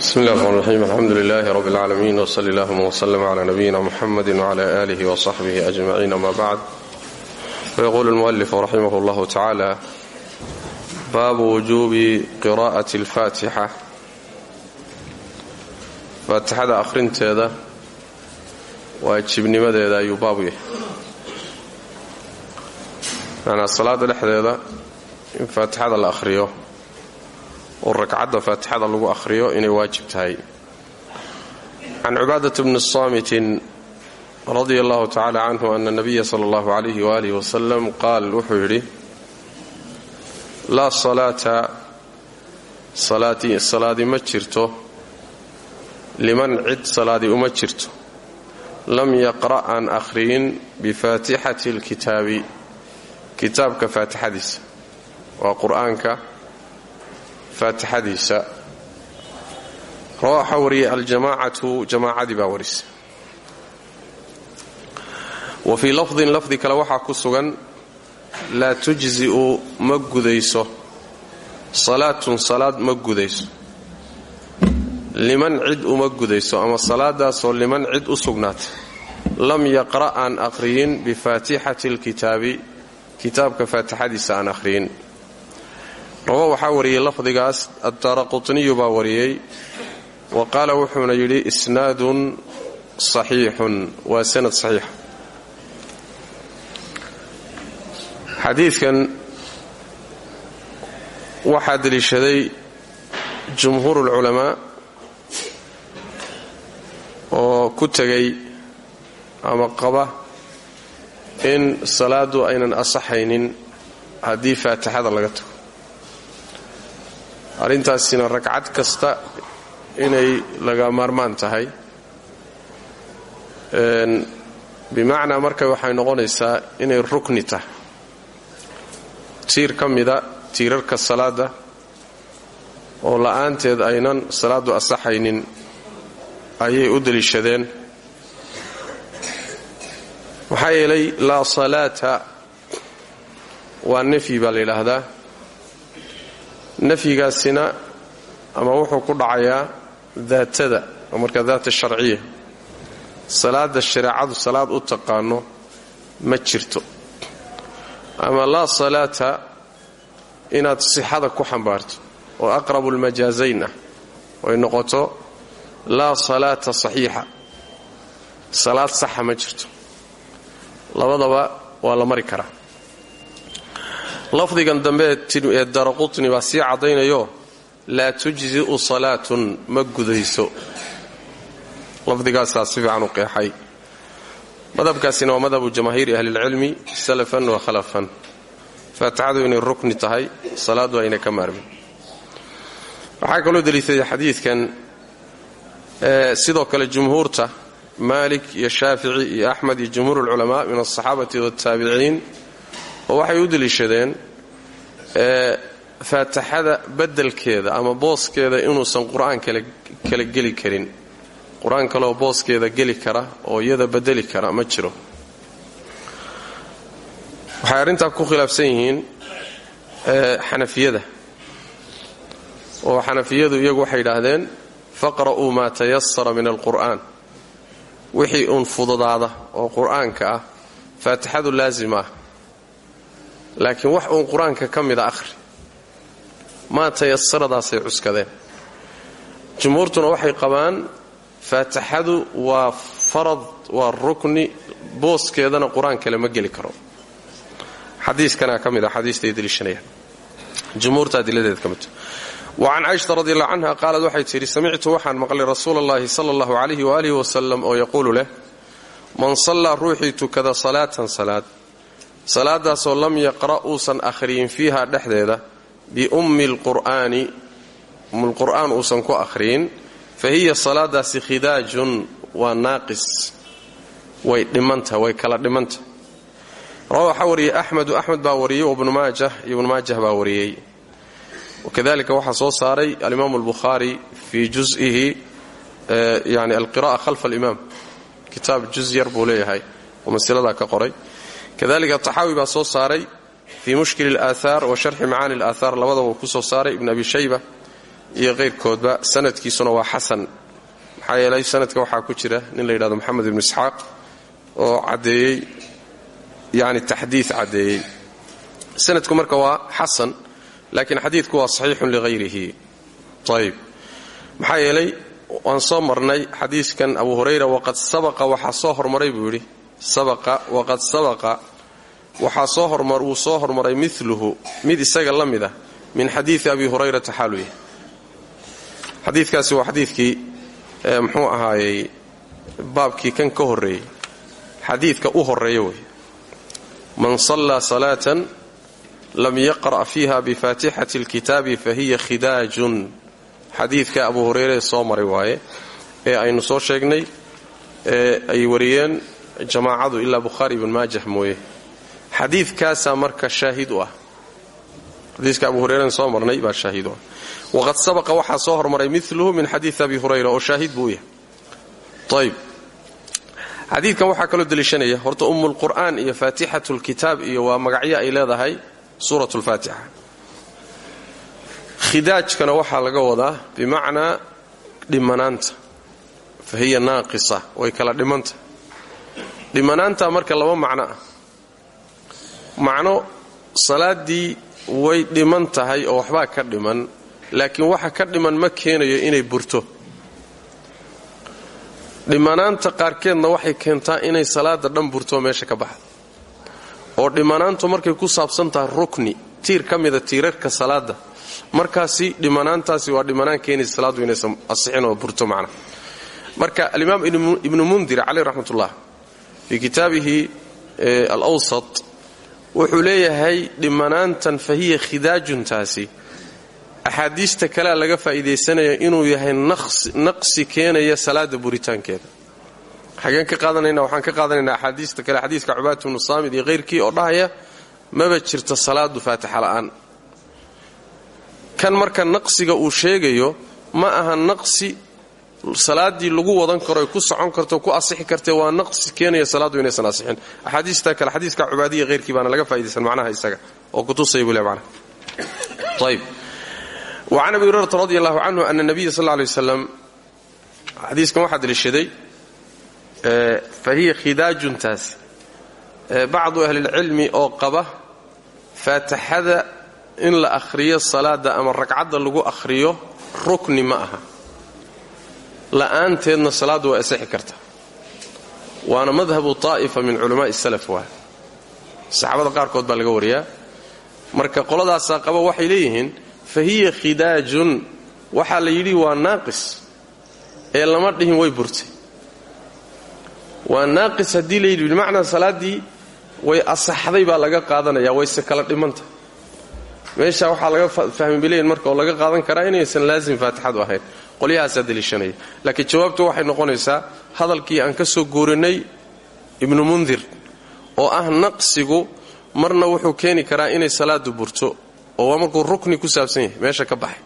بسم الله الرحمن الرحيم الحمد لله رب العالمين وصل اللهم وسلم على نبينا محمد وعلى آله وصحبه أجمعين أما بعد فيقول المؤلف رحمه الله تعالى باب وجوب قراءة الفاتحة faatixada akhrinteeda waajibnimadeeda ayuu baabu yahay macanaa salaada dhexdeeda in faatixada la akhriyo oo ragcadda faatixada lagu akhriyo inay waajib tahay. Can cibaadata bni saamitin radia allahu tacala canhu ana nabiya sala allahu calayhi waalihi wasalam qaal wuxuu yidhi laa salaata salaadi ma jirto liman cid salaadii uma jirto. Lam yaqra' aan akhriyin bifaatixati alkitaabi kitaabka faatixadiisa. Waa qur'aanka faatixadiisa. Rawaxa wariyay aljamaacatu jamaacadii baa warisa wa fii lafdin lafdi kale waxaa ku sugan laa tujzi'u ma gudayso salaatun salaad ma gudayso. Liman cid uma gudayso ama salaadaasoo liman cid u sugnaatay lam yaqra' aan akhriyin bifaatixati alkitaabi kitaabka faatixadiisa aan akhriyin rawa waxaa wariyey lafdigaas addaara qutniyu baa wariyey wa qaala wuxuuna yidhi isnaadun saxiixun. Waa sanad saxiixa xadiidkan waxaa deliishaday jumhuur ulculamaa oo ku tegay ama qaba in salaadu aynan asaxaynin haddii faatixada laga tago arrintaasina ragcad kasta inay laga maarmaan tahay bimacnaa marka waxay noqonaysaa inay rukni tahay. Tiir ka mida tiirarka salaada oo la'aanteed aynan salaadu asaxaynin ayay u deliishadeen. Maxaa yeelay laa salaata waa nafyi baa la yidhaahdaa nafyigaasina ama wuxuu ku dhacayaa daatada oo marka daata sharciya. Salaada shareecadu salaad u taqaano ma jirto. Ama laa salaata inaad sixada ku xambaarto oo aqrabu lmajaasayn ah oy noqoto laa salaata saxiixa. Salaad saxa ma jirto. Labadaba waa la mari karaa lafdigan dambe ee daraqutni baa sii caddaynayo laa tujzi'u salaatun ma gudayso. Fiican u qeexay. Madhabkaasina waa madhabu jamaahiiri ahlilcilmi salafan wa khalafan. Faatixadu inay rukni tahay salaadu ayna ka maarmin. Waxaa kaloo deliishaday xadiidkan sidoo kale jumhuurta maalik iyo shaafici iyo axmed iyo jumhuur ulculamaa min alsaxaabati waaltaabiciin oo waxay u deliishadeen faataxada beddelkeeda ama booskeeda inuusan qur'aan kala geli karin. Qur'aan kaleoo booskeeda geli kara oo iyada bedeli kara ma jiro. Waxay arrintaa ku khilaafsan yihiin xanafiyada. Oo xanafiyadu iyagu waxay yidhaahdeen faqra'uu maa tayasara min alqur'aan. Wixii uun fududaada oo qur'aanka ah faatixadu laazim ah laakiin wax uun qur'aanka ka mida akhri. Maa tayasaradaasay cuskadeen. Jumhuurtuna waxay qabaan faatixadu waa farad waa rukni booskeedana qur'aan kale ma geli karo. Xadiiskanaa ka mid a xadiistay deliishanayaan. Jumhuurta adiladeed ka midta wacan caishata radi allahu canha qaalad waxay tidhi samictu waxaan maqlay rasuula allahi sala allahu calayhi waalihi wasalam oo yaquulu leh man sallaa ruuxii tukada salaatan salaad salaadaasoo lam yaqra' uusan akhriyin fiiha dhexdeeda biummi lqur'aani ummulqur'aan uusan ku akhriyin fa hiya salaadaasi khidaajun waa naaqis. Way dhimanta way kala dhimanta. Rawa waxaa wariyey axmedu axmed baa wariyey wabnu maajah iyo ibnu maajah baa wariyey. Wakadalika waxaa soo saaray alimaamu albukhaari fii juzihi yani alqira'a khalfa alimaam. Kitaab juz yar buu leeyahay oo masiladaa ka qoray kadalika taxaawi baa soo saaray fii mushkil alaahaar wa sharxi macaani alaahaar labadaba uu ku soo saaray ibn abi shayba iyo qayrkoodba sanadkiisuna waa xasan. Maxaa yeelay sanadka waxaa ku jira nin la yidhahdo moxamed ibnu isxaaq oo caddeeyey yani taxdiid caddeeyey. Sanadku marka waa xasan laakiin xadiidku waa saxiixun lighayrihi. Ayb maxaa yeelay waan soo marnay xadiiskan abu hurayra waqad sabaqa waxaa soo hormaray buu sabaqa waqad sabaqa. Waxaa soo hormar wuu soo hormaray miluhu mid isaga la mid ah min xadiidi abi hurayrata xaaluya xadiidkaasi waa xadiidkii muxuu ahaayey baabkii kan ka horreeyey. Xadiidka u horreeya wey. Man sallaa salaatan lam yaqra' fiiha bifaatixati alkitaabi fahiya khidaajun. Xadiidka abu hureyre soo maray waaye ee aynu soo sheegnay ee ay wariyeen jamaacadu ilaa bukhaari ibn maajah mooye. Xadiidkaasaa marka shaahid u ah. Xadiiska abu hureyren soo marnay baa shaahid u ah. Waqad sabaqa waxaa soo hormaray miluhu min xadiidi abi hurayra oo shaahid buu u yahay. Ayb xadiidkan waxaa kaloo deliishanaya horta ummulqur'aan iyo faatixatu lkitaab iyo waa magacyo ay leedahay suurat lfaatixa khidaajkana waxaa laga wadaa bimacnaa dhimanaanta. Fa hiya naaqisa way kala dhimanta dhimanaanta marka laba macno ah. Macno salaaddii way dhiman tahay oo waxbaa ka dhiman laakiin waxa ka dhiman ma keenayo inay burto. Dhimanaanta qaarkeedna waxay keentaa inay salaada dhan burto meesha ka baxdo oo dhimanaantu markay ku saabsan tahay rukni tiir ka mida tiirarka salaada markaasi dhimanaantaasi waa dhimanaan keenaysa salaaddu inaysan asixin oo burto macna marka alimaam ibnu mundir caleyh raxmatullah fii kitaabihi alawsat wuxuu leeyahay dhimanaantan fa hiya khidaajuntaasi axaadiista kalea laga faa'iidaysanaya inuu yahay naqsi keenaya salaada buritaankeeda. Xageen ka qaadanayna waxaan ka qaadanaynaa axaadiista kale xadiiska cubaadatu bnu saamid iyo hayrkii oo dhahaya maba jirto salaadu faatixa la'aan. Kan marka naqsiga uu sheegayo ma aha naqsi salaaddii lagu wadan karo ku socon karto ku asixi kartee waa naqsi keenaya salaaddu inaysan asixin. Axaadiista kale xadiiska cubaadiya hayrkii baana laga faa'idaysan macnaha isaga oo kutusaya buu le macnaha. Ayb wacan abi hurayrata radi allahu canhu ana nabiya sal lay waslam xadiiskan waxaa deliishaday fa hiya khidaajuntaas bacdu ahlilcilmi oo qaba faatixada in la akhriyo salaada ama ragcadda lagu akhriyo rukni ma aha la'aanteedna salaaddu waa asixi karta. Waana madhabu taa'ifa min culamaai salaf waa. Saxaabada qaarkood baa laga wariyaa. Marka qoladaasaa qaba waxay leeyihiin fa hiya khidaajun. Waxaa la yidhi waa naaqis ee lama dhihin way burtay. Waa naaqis haddii layidhi bimacnaa salaaddii way asaxday baa laga qaadanaya wayse kala dhimanta. Meesha waxaa laga fahmi bilayn marka oo laga qaadan karaa inaysan laazim faatixadu ahayn qolyahaasaa deliishanaya laakiin jawaabtu waxay noqonaysaa hadalkii aan ka soo guurinay ibnu mundir oo ah naqsigu marna wuxuu keeni karaa inay salaadu burto oo waa markuu rukni ku saabsan yahay meesha ka baxay.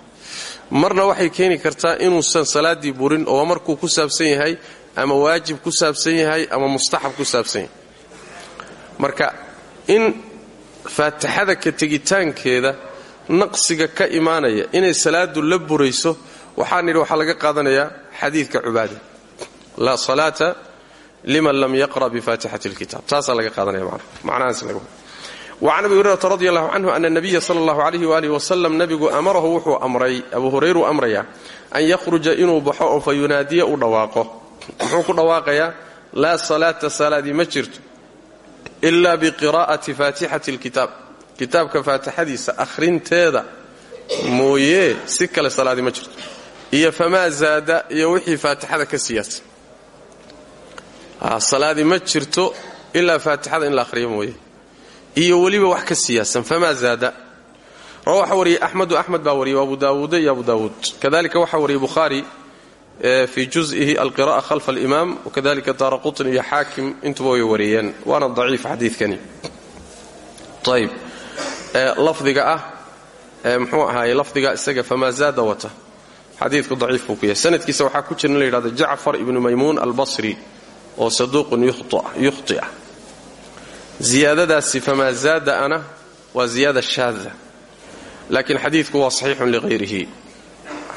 Marna waxay keeni kartaa inuusan salaaddii burin oo waa ku saabsan yahay ama waajib ku saabsan yahay ama mustaxab ku saabsan yahay. Marka in faatixada ka tegitaankeeda naqsiga ka imaanaya inay salaadu la burayso waxaan nidhi waxaa laga qaadanayaa xadiidka cubaada. Laa salaata liman lam yaqra' bifaatixati lkitaab taasaa laga qaadanaya mana macnahaas laga wacan abi hurayrata radi allahu canhu ana nabiya sala allahu alayh waaalih wasalam nabigu amarahu wuxuu amray abu hurayruu amrayaa an yakhruja inuu baxo oo fa yunaadiya u dhawaaqo. Muxuu ku dhawaaqayaa laa salaata salaadii ma jirto ila biqiraa'ati faatixati lkitaab kitaabka faatixadiisa akhrinteeda mooyee si kale salaadii ma jirto iyo famaa zaada iyo wixii faatixada ka siyaasa salaadii ma jirto ilaa faatixada in la ahriyo mooye. Iyo weliba wax ka siyaasan famaa zaada. Rawa waxaa wariyey axmedu axmed baa wariyey abu daawuuda iyo abu daawuud. Kadalika waxaa wariyey bukhaari fii juzihi alqira'a khalfa alimaam wakadalika daara qutn iyo xaakim intuba way wariyeen. Waana daciif xadiidkani. Ayb lafdiga ah mxuu ahaay lafdiga isaga famaa zaada wata xadiidku daciif buu ku yahay. Sanadkiisa waxaa ku jira in la yidhahdo jacfar ibnu maymuun oo saduuqun yukhtia ziyaadadaasi famaa zaada ana waa ziyaada shaada laakiin xadiidku waa saxiixun liqayrihi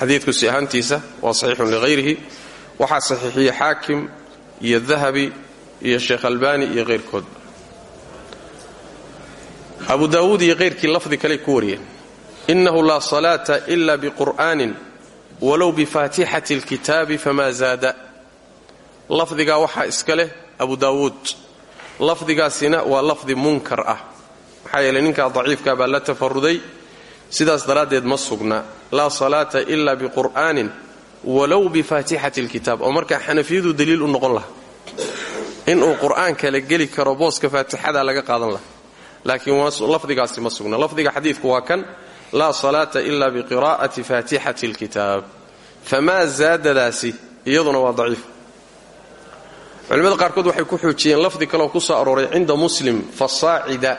xadiidku si ahaantiisa waa saxiixun liqayrihi waxaa saxiixiyey xaakim iyo dahabi iyo sheekh albani iyo kayrkoodba abu daawuud iyo kayrkii lafdi kaley ku wariyeen. Innahu laa salaata ila biqur'aanin walow bifaatixati alkitaabi famaa zaada. Lafdigaa waxaa iska leh abu daawuud lafdigaasina waa lafdi munkar ah. Maxaa yeeley ninkaa daciifkaa baa la tafaruday sidaas daraaddeed ma sugna. Laa salaata ila biqur'aanin walow bifaatixati alkitaab. Oo markaa xanafiyadu daliil u noqon laha inuu qur'aanka la geli karo booska faatixada laga qaadan laha laakiin lafdigaasi ma sugna. Lafdiga xadiidku waa kan laa salaata ila biqiraa'ati faatixati alkitaab famaa zaadadaasi iyaduna waa daciif. Culimmada qaarkood waxay ku xoojiyeen lafdi kaleoo ku soo arooray cinda muslim fasaacida.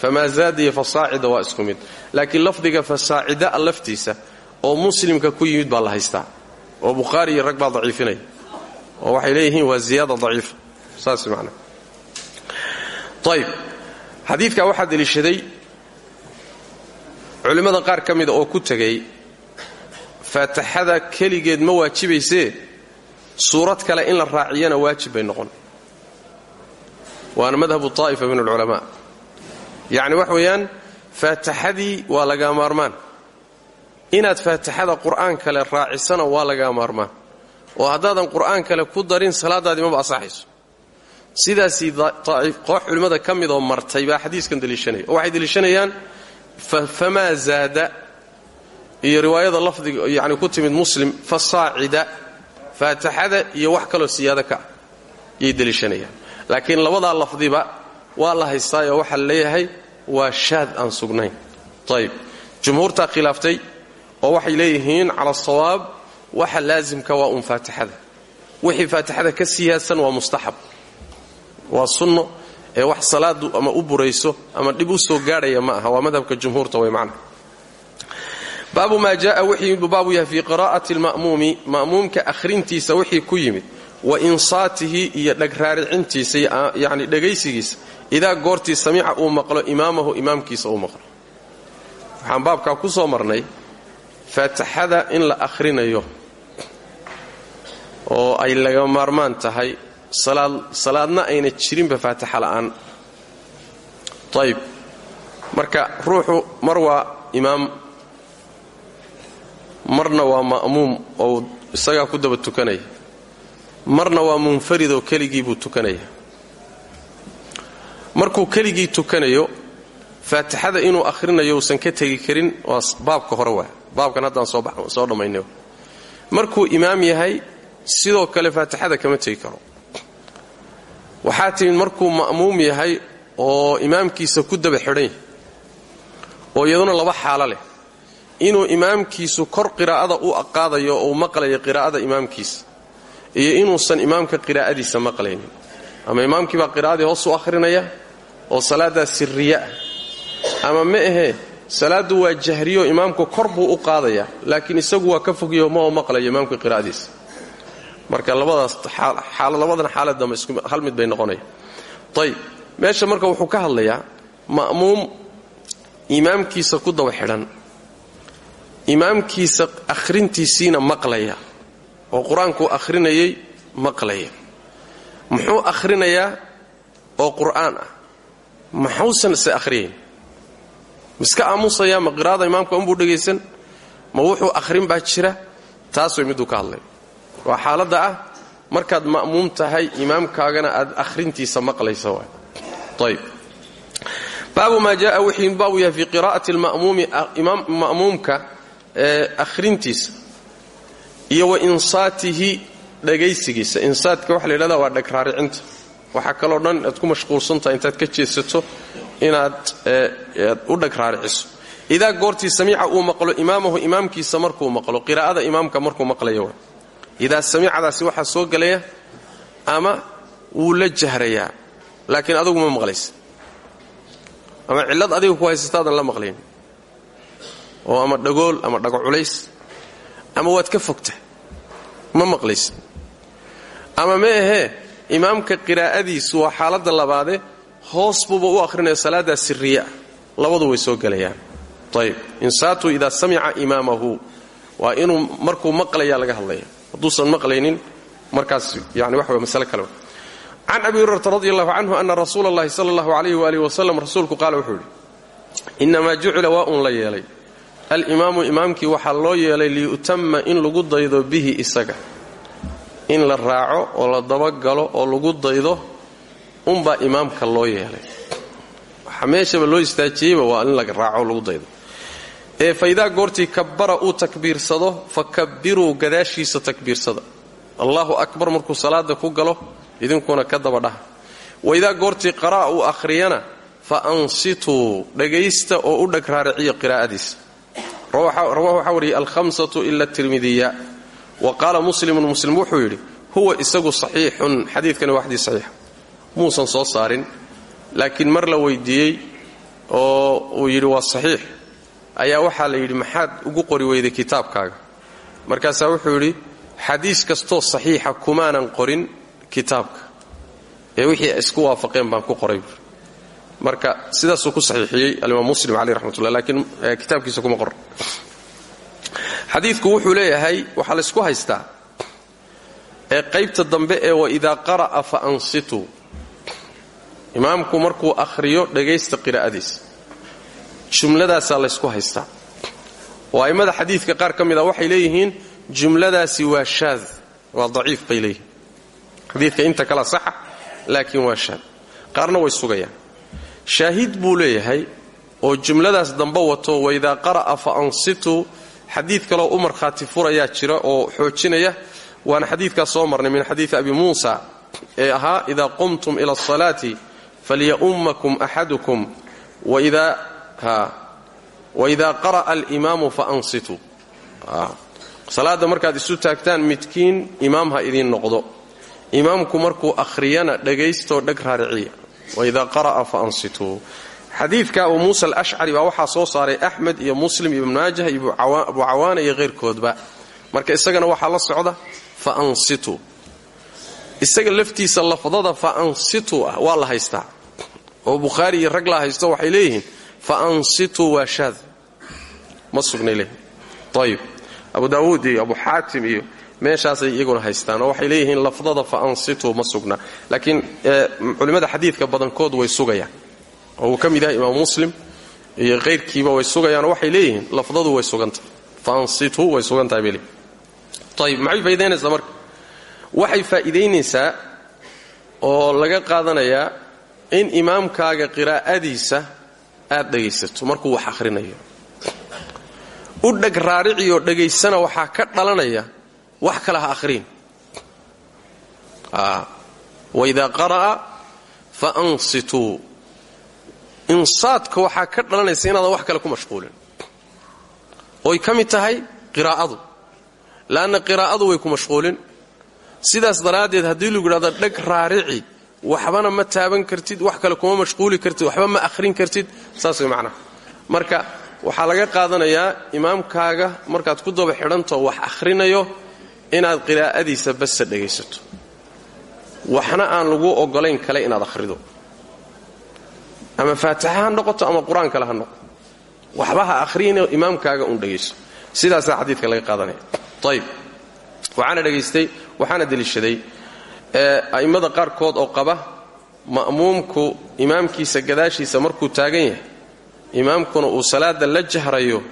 Famaa zaada iyo fasaacida waa isku mid. Laakiin lafdiga fasaacidaa laftiisa oo muslimka ku yimid baa la haystaa. Oo bukhaari iyo rag baa daciifinaya oo waxay leeyihiin waa ziyaada culimmada qaar ka mida oo ku tegay faataxada keligeed ma waajibaysee? Suurad kale in la raaciyana waajib bay noqon. Waana madhabu taa'ifa min alculamaa. Yacni wax weeyaan faataxadii waa lagaa maarmaan. Inaad faataxada qur'aan kale raacisana waa lagaa maarmaan. Oo haddaadan qur'aan kale ku darin salaadaadii maba asaxayso sidaasii koox culimmada ka midoo martay baa xadiiskan deliishanaya oo waxay deliishanayaan famaa zaada iyo riwaayada lafdiga yani ku timid muslim fasaacida faataxada iyo wax kaloo siyaado ka ah yay deliishanayaan. Laakiin labadaa lafdiba waa la haystaayoo waxaa la leeyahay waa shaad aan sugnayn. Ayb jumhuurtaa khilaaftay oo waxay leeyihiin cala sawaab waxa laasimka waa uun faatixada. Wixii faatixada ka siyaadsan waa mustaxab. Waa sunno ee wax salaadu ama u burayso ama dhib u soo gaadhaya ma aha. Waa madhabka jumhuurta way macna. Baabu maa jaaa wixii yimid buu baabu yahay fii qiraa'ati alma'muumi ma'muumka akhrintiisa wixii ku yimid wa insaatihi iyo dhagraaricintiisa yacni dhegaysigiisa. Idaa goortii samica uu maqlo imaamahu imaamkiisa uu maqlo. Waxaan baabkaa ku soo marnay faataxada in la akhrinayo oo ay laga maarmaan tahay salaadna ayna jirinba faataxa la'aan. Ayb marka ruuxu mar waa imaam marna waa ma'muum oo isagaa ku daba tukanaya marna waa munfarid oo keligii buu tukanaya markuu keligii tukanayo faatixada inuu akhrinayo uusan ka tegi karin waa baabka hore waa baabkan haddaan soo dhammaynay markuu imaam yahay sidoo kale faatixada kama tegi karo waxaa timid markuu ma'muum yahay oo imaamkiisa ku daba xidhan oo iyaduna laba xaalo leh. Inuu imaamkiisu kor qiraa'ada u qaadayo oo uu qiraa'ada imaamkiisa iyo inuusan imaamka qiraa'adiisa maqlaynin. Ama imaamkii baa qiraa'adii hoos u akhrinaya oo salaaddaa sirriye ah. Ama ma ahee salaaddu waa jahriyo imaamku kor buu u qaadayaa laakiin isagu waa ka fogyo ma oo maqlayo imaamka qiraa'adiisa marka labadaas labadan xaalad dambe hal mid bay noqonaya. Ayb meesha marka wuxuu ka hadlayaa ma'muum imaamkiisa ku daba xidhan imaamkiisa akhrintiisiina maqlaya oo qur'aankuu akhrinayay maqlaya. Muxuu akhrinayaa oo qur'aan ah? Maxuusan se akhriyayn miska aamusayaa ma qiraa'ada imaamka unbuu dhegaysan ma wuxuu akhrin baa jira? Taas way miduu ka hadlay waa xaaladda ah. Markaad ma'muum tahay imaamkaagana aad akhrintiisa maqlaysa ayb baabu maa jaaa wixii baabu yahay fii qiraa'ati alma'muumi ma'muumka ee akhrintiisa. Iyo wa insaatihi dhagaysigiisa insaadka waxa la waa dhagraaricinta waxaa kaloo dhan aad ku mashquulsantahay intaad ka jeedsato inaad u dhagraariciso idaa goortii samiica uu maqlo imaamahu imaamkiisa markuu maqlo qiraa'ada imaamka markuu maqlayo waa idaa samicadaasi waxaa soo gelaya ama wuu la jahrayaa laakiin adugu ma maqlaysa ama cillad adiga ku haysataadan la maqlayn oo ama dhagool ama dhago culays ama waad ka fogta ma maqlaysa ama ma ahee imaamka qiraa'adiisu waa xaaladda labaade hoos buuba u akhrinaya salaaddaa siriya labadu way soo gelayaan ayb insaatuu idaa samica imaamahu waa inuu markuu maqlayaa laga hadlaya hadduusan maqlaynin markaas yani way masale kale can abi hurayrata radi allahu canhu ana rasuula allahi sala allahu alayh waalihi wasalam rasuulku qaala wuxuu yidhi innamaa jucila waa uun la yeelay. Alimaamu imaamkii waxaa loo yeelay liyu'tama in lagu daydo bihi isaga. In la raaco oo la dabagalo oo lagu daydo unbaa imaamka loo yeelay. Waxa meeshaba loo istaajiyeyba waa in la raaco lagu daydo ee faidaa goortii kabbara uu takbiirsado fa kabbiruu gadaashiisa takbiirsada. Allahu akbar markuu salaada ku galo idinkuna ka daba dhaha waidaa goortii qara'a uu akhriyana fa ansituu dhagaysta oo u dhag raariciya qiraa'adiisa rawaahu waxaa wariyey alhamsatu ila tirmidiya. Wa qaala muslimun muslim wuxuu yidhi huwa isagu saxiixun. Xadiidkani waa xadiis saxiixa muusan soo saarin laakiin mar la weydiiyey oo uu yidhi waa saxiix ayaa waxaa la yidhi maxaad ugu qori weyday kitaabkaaga. Markaasaa wuxuu yidhi xadiis kastoo saxiixa kumaanan qorin kitaabka. Ee wixii isku waafaqeen baan ku qoray. Buuri marka sidaasuu ku saxiixiyey alimaam muslim caleyh raxmatullah laakiin kitaabkiisa kuma qoran xadiidku wuxuu leeyahay waxaa laysku haystaa ee qaybta dambe ee waidaa qara'a fa ansituu. Imaamku markuu akhriyo dhagaysta qiraa'adiisa jumladaasaa laysku haystaa oo a'immada xadiidka qaar ka mid a waxay leeyihiin jumladaasi waa shaad waa daciif bay leeyihiin. Xadiidka inta kala saxa laakiin waa shaad. Qaarna way sugayaan. Shaahid buu leeyahay oo jumladaas dambe wato waidaa qara'a fa ansituu xadiid kaloo u markhaati furayaa jira oo xoojinaya. Waana xadiidkaas soo marnay min xadiidi abi muusa ee ahaa idaa qumtum ila asalaati falya'ummakum axadukum waidaa qara'a alimaamu fa ansituu salaadda markaad isu taagtaan midkiin imaam ha idiin noqdo. Imaamku markuu akhriyana dhagaystoo dhag raariciya. Waidaa qara'a fa ansituu xadiidka abu muusa alashcari baa waxaa soo saaray axmed iyo muslim iyo ibnu maajah abu cawaana iyo hayrkoodba marka isagana waxaa la socda fa ansituu isaga laftiisa lafdada fa ansituu ah waa la haystaa. Oo bukhaari rag la haysto waxay leeyihiin fa ansituu waa shaad ma leeyihiin ayib abu daawuud iyo abu xaatim iyo meeshaasay iyaguna haystaan waxay leeyihiin lafdada fa ansituu ma sugna laakiin culimmada xadiidka badankood way sugayaan oo uu ka mid yahay muslim iyo kayrkiiba way sugayaanoo waxay leeyihiin lafdadu way sugantahay fa ansituu way sugantahay bay leeyihiin maxay faa'idaynaysaa marka waxay faa'iidaynaysaa oo laga qaadanayaa in imaamkaaga qiraa'adiisa aad dhegaysato markuu wax akhrinayo. U dheg raariciyoo dhegaysana waxaa ka dhalanaya wax kale ha akhriin. Waidaa qara'a fa ansituu insaadka waxaa ka dhalanaysa inaadan wax kale ku mashquulin. Oy ka mid tahay qiraa'adu. La'anna qiraa'adu way ku mashquulin. Sidaas daraaddeed haddii lagu yidhahdo dheg raarici waxbana ma taaban kartid wax kale kuma mashquuli kartid waxba ma akhrin kartid saas way macnaha marka waxaa laga qaadanayaa imaamkaaga markaad ku daba xidhantao wax akhrinayo inaad qiraa'adiisa basa dhegaysato. Waxna aan lagu ogolayn kale inaad akhrido. Ama faatixa ha noqoto ama qur'aan kale ha noqoto. Waxba ha ahriyino imaamkaaga uun dhegayso sidaasaa xadiidka laga qaadanaya. Ayib waxaana dhegaystay waxaana deliishaday a'immada qaarkood oo qaba ma'muumku imaamkiisa gadaashiisa markuu taagan yahay imaamkuna uu salaada la jahrayo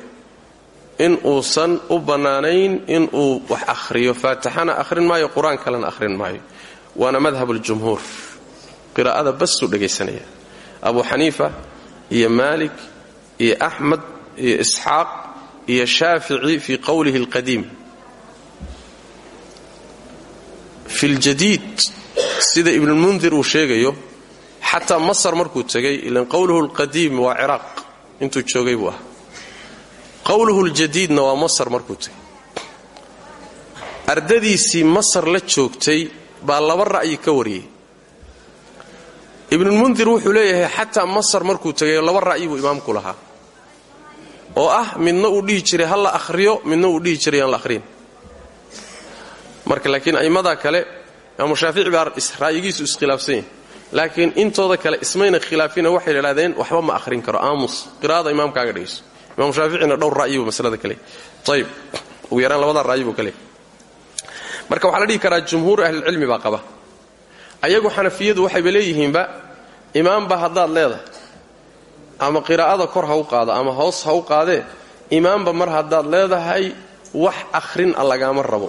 in uusan u bannaanayn inuu wax akhriyo. Faatixana akhrin maayo qur'aan kalena akhrin maayo. Waana madhabuljumhuur qiraa'ada basuu dhegaysanaya abu xaniifa iyo maalik iyo axmed iyo isxaaq iyo shaafici fii qowlihi alqadiim fi ljadiid sida ibnulmundir uu sheegayo xataa masar markuu tegay ilan qowluhu alqadiim waa ciraaq. Intuu joogay buu ah qowluhu ljadiidna waa masar markuu tegay. Ardadiisii masar la joogtay baa laba ra'yi ka wariyey. Ibnulmundir wuxuu leeyahay xataa masar markuu tegay laba ra'yi buu imaamku lahaa. Oo ah midna uu dhihi jiray ha la akhriyo? Midna uu dhihi jiray aan la akhriyin marka laakiin a'immada kale imaamu shaafici baa ra'yigiisu iskhilaafsan yahay. Laakiin intooda kale ismayna khilaafina waxay idhahdeen waxba ma akhrin karo aamus. Qiraa'ada imaamkaaga dhegayso imaamu shaaficina dhowr ra'yi buu masalada kale ayib ugu yaraan labadaa ra'yi buu kale marka waxaa la dhihi karaa jumhuur ahlilcilmi baa qaba. Ayagu xanafiyadu waxayba leeyihiinba imaamba haddaad leedahay ama qiraa'ada kor ha u qaado ama hoos ha u qaadee imaamba mar haddaad leedahay wax akhrin a lagaama rabo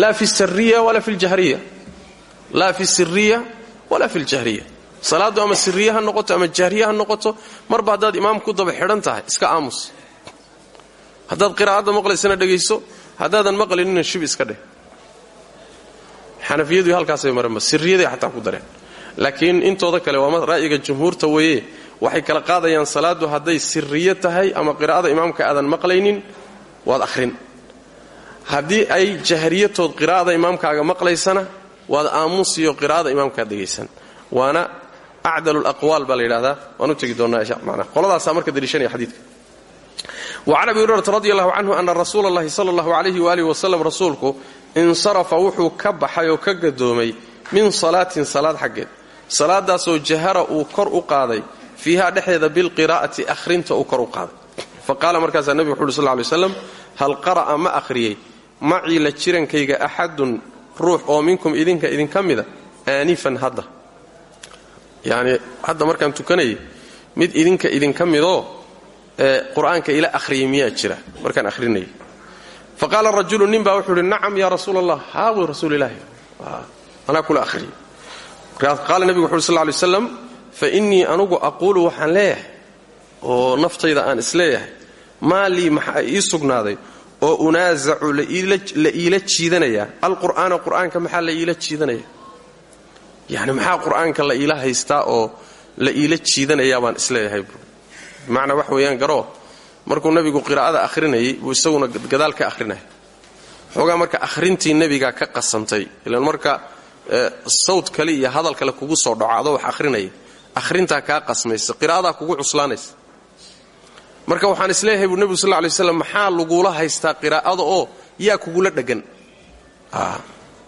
laa fi siriya walaa fi ljahriya laa fi siriya walaa fi ljahriya salaaddu ama siriya ha noqoto ama jahriya ha noqoto marba haddaad imaam ku daba xidhan tahay iska aamus haddaad qiraa'adda maqlaysana dhegayso haddaadan maqlinina shib iska dheh xanafiyadu halkaasay mareenba siriyaday xataa ku dareen laakiin intooda kale waa ra'yiga jumhuurta weeye waxay kala qaadayaan salaaddu hadday siriyo tahay ama qiraa'ada imaamka aadan maqlaynin waad akhrin haddii ay jahriyatood qiraa'ada imaamkaaga maqlaysana waad aamusiyo qiraa'ada imaamkaad dhegaysan. Waana acdal laqwaal baa la yidhahdaa waan u tegi doonnaa qoladaasaa marka daliishanaya xadiidka. Wacan abi hurayrata radi allahu canhu ana rasuula allahi sala allahu alayhi waalihi wasalam rasuulku insarafa wuxuu ka baxay oo ka gadoomay min salaatin salaad xaggeed. Salaadaasoo jahara uu kor u qaaday fiiha dhexdeeda bilqiraa'ati akhrinta uu kor u qaaday. Fa qaala markaasaa nebigu wuxu uhi sal ly hal qara'a ma akhriyey macii la jirankayga axadun ruux oo minkum idinka idinka mida aanifan hadda. Yacnii hadda markaan tukanayay mid idinka idinka midoo ee qur'aanka ila akhriyay miyaa jira? Markaan akhrinayay fa qaala rajulu nin wuxuu uhi nacam yaa rasuula allah anaa kula ahriyay markaas qaala nebigu wuxu ly slam fa innii anugu aquulu waxaan leeyahay oo naftayda aan is leeyahay maa lii maxaa ii sugnaaday oo unaasacu la iila jiidanayaa alqur'aana qur'aanka maxaa la iila jiidanaya? Yani maxaa qur'aanka la iila haystaa oo la iila jiidanayaa baan is leeyahay bimacnaa wax weeyaan garoo markuu nebigu qiraa'ada akhrinayay buu isaguna gadaal ka akhrinaya xoogaa marka akhrintii nebigaa ka qasantay ilan marka sawd kale iyo hadal kale kugu soo dhaco adoo wax akhrinaya akhrintaa kaa qasmaysa qiraa'adaa kugu cuslaanaysa marka waxaan is leeyahay buu nebigu sal ly slam maxaa lagula haystaa qiraa'ada oo yaa kugula dhegan?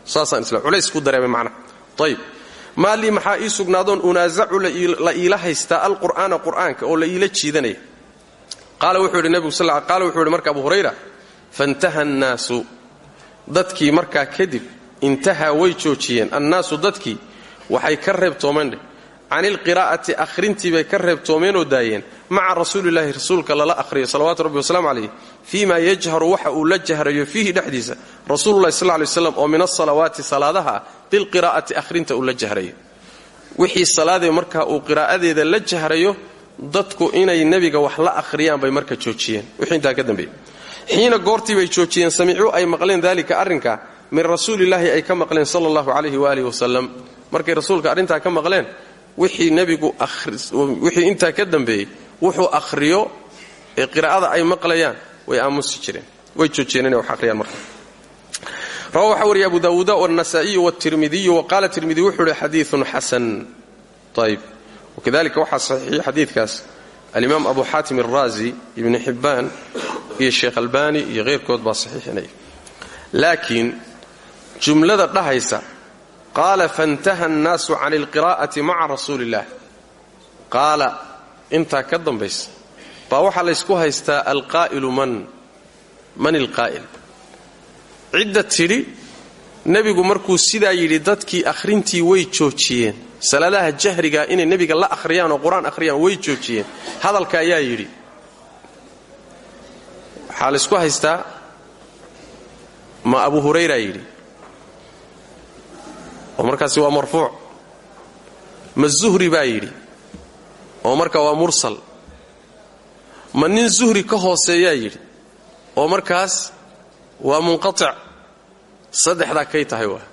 Saasaan isle culays ku dareemay macnaha ayib maa lii maxaa ii sugnaadoon unaasacu la iila haystaa alqur'aana qur'aanka oo la iila jiidanaya? Qaala wuxuu yidhi nebigu sal qaala wuxuu yidhi abu hurayra faintaha annaasu. Dadkii markaa kadib intahaa way joojiyeen. Annaasu dadkii waxay ka reebtoomeen can ilqiraa'ati akhrintii bay ka reebtoomeenoo daayeen. Maca rasuulilaahi rasuulka lala akhriyo salawaatu rabbi wasalaamu calayh fii ma yajharu waxa uu la jahrayo fiihi dhexdiisa rasuululahi sal lay slam oo min asalawaati salaadaha ah bilqiraa'ati akhrinta la jahrayo. Wixii salaadee markaa uu qiraa'adeeda la jahrayo dadku inay nebiga wax la akhriyaan bay marka joojiyeen. Wixii intaa ka dambeeyey. Xiina goortii bay joojiyeen samicuu ay maqleen daalika arrinka min rasuulilaahi ay ka maqleen sala allahu calayhi waalihi wasalam markay rasuulka arrintaa ka maqleen wixii nebigu wixii intaa ka dambeeyey wuxuu akhriyo ee qiraa'ada ay maqlayaan way aamusi jireen way joojiyeen inay wax akhriyaan marka. Rawa waxaa wariya abu daawuuda wاlnasaa'iyu wاtirmidiyu waqaala tirmidi wuxuu uhi xadiiun xasan. Ayb wakadalika waxaa saxiixiyey xadiidkaas alimaam abu xaatim alraazi ibni xibbaan iyo sheekh albani iyo keyrkood baa saxiixinaya laakiin jumlada dhahaysa qaala faintaha annaasu can ilqiraa'ati maca rasuuli illaah qaala intaa ka dambaysa baa waxaa laysku haystaa alqaa'ilu man man ilqaa'il cidda tidhi nebigu markuu sidaa yidhi dadkii akhrintii way joojiyeen salaadaha jahrigaa inay nebiga la akhriyaan oo qur'aan akhriyaan way joojiyeen hadalka ayaa yidhi waxaa laysku haystaa ma abu hurayra yidhi oo markaasi waa marfuuc. Ma zuhri baa yidhi oo marka waa mursal. Ma nin zuhri ka hooseeyaa yidhi oo markaas waa munqatic. Saddexdaa kay tahay waa.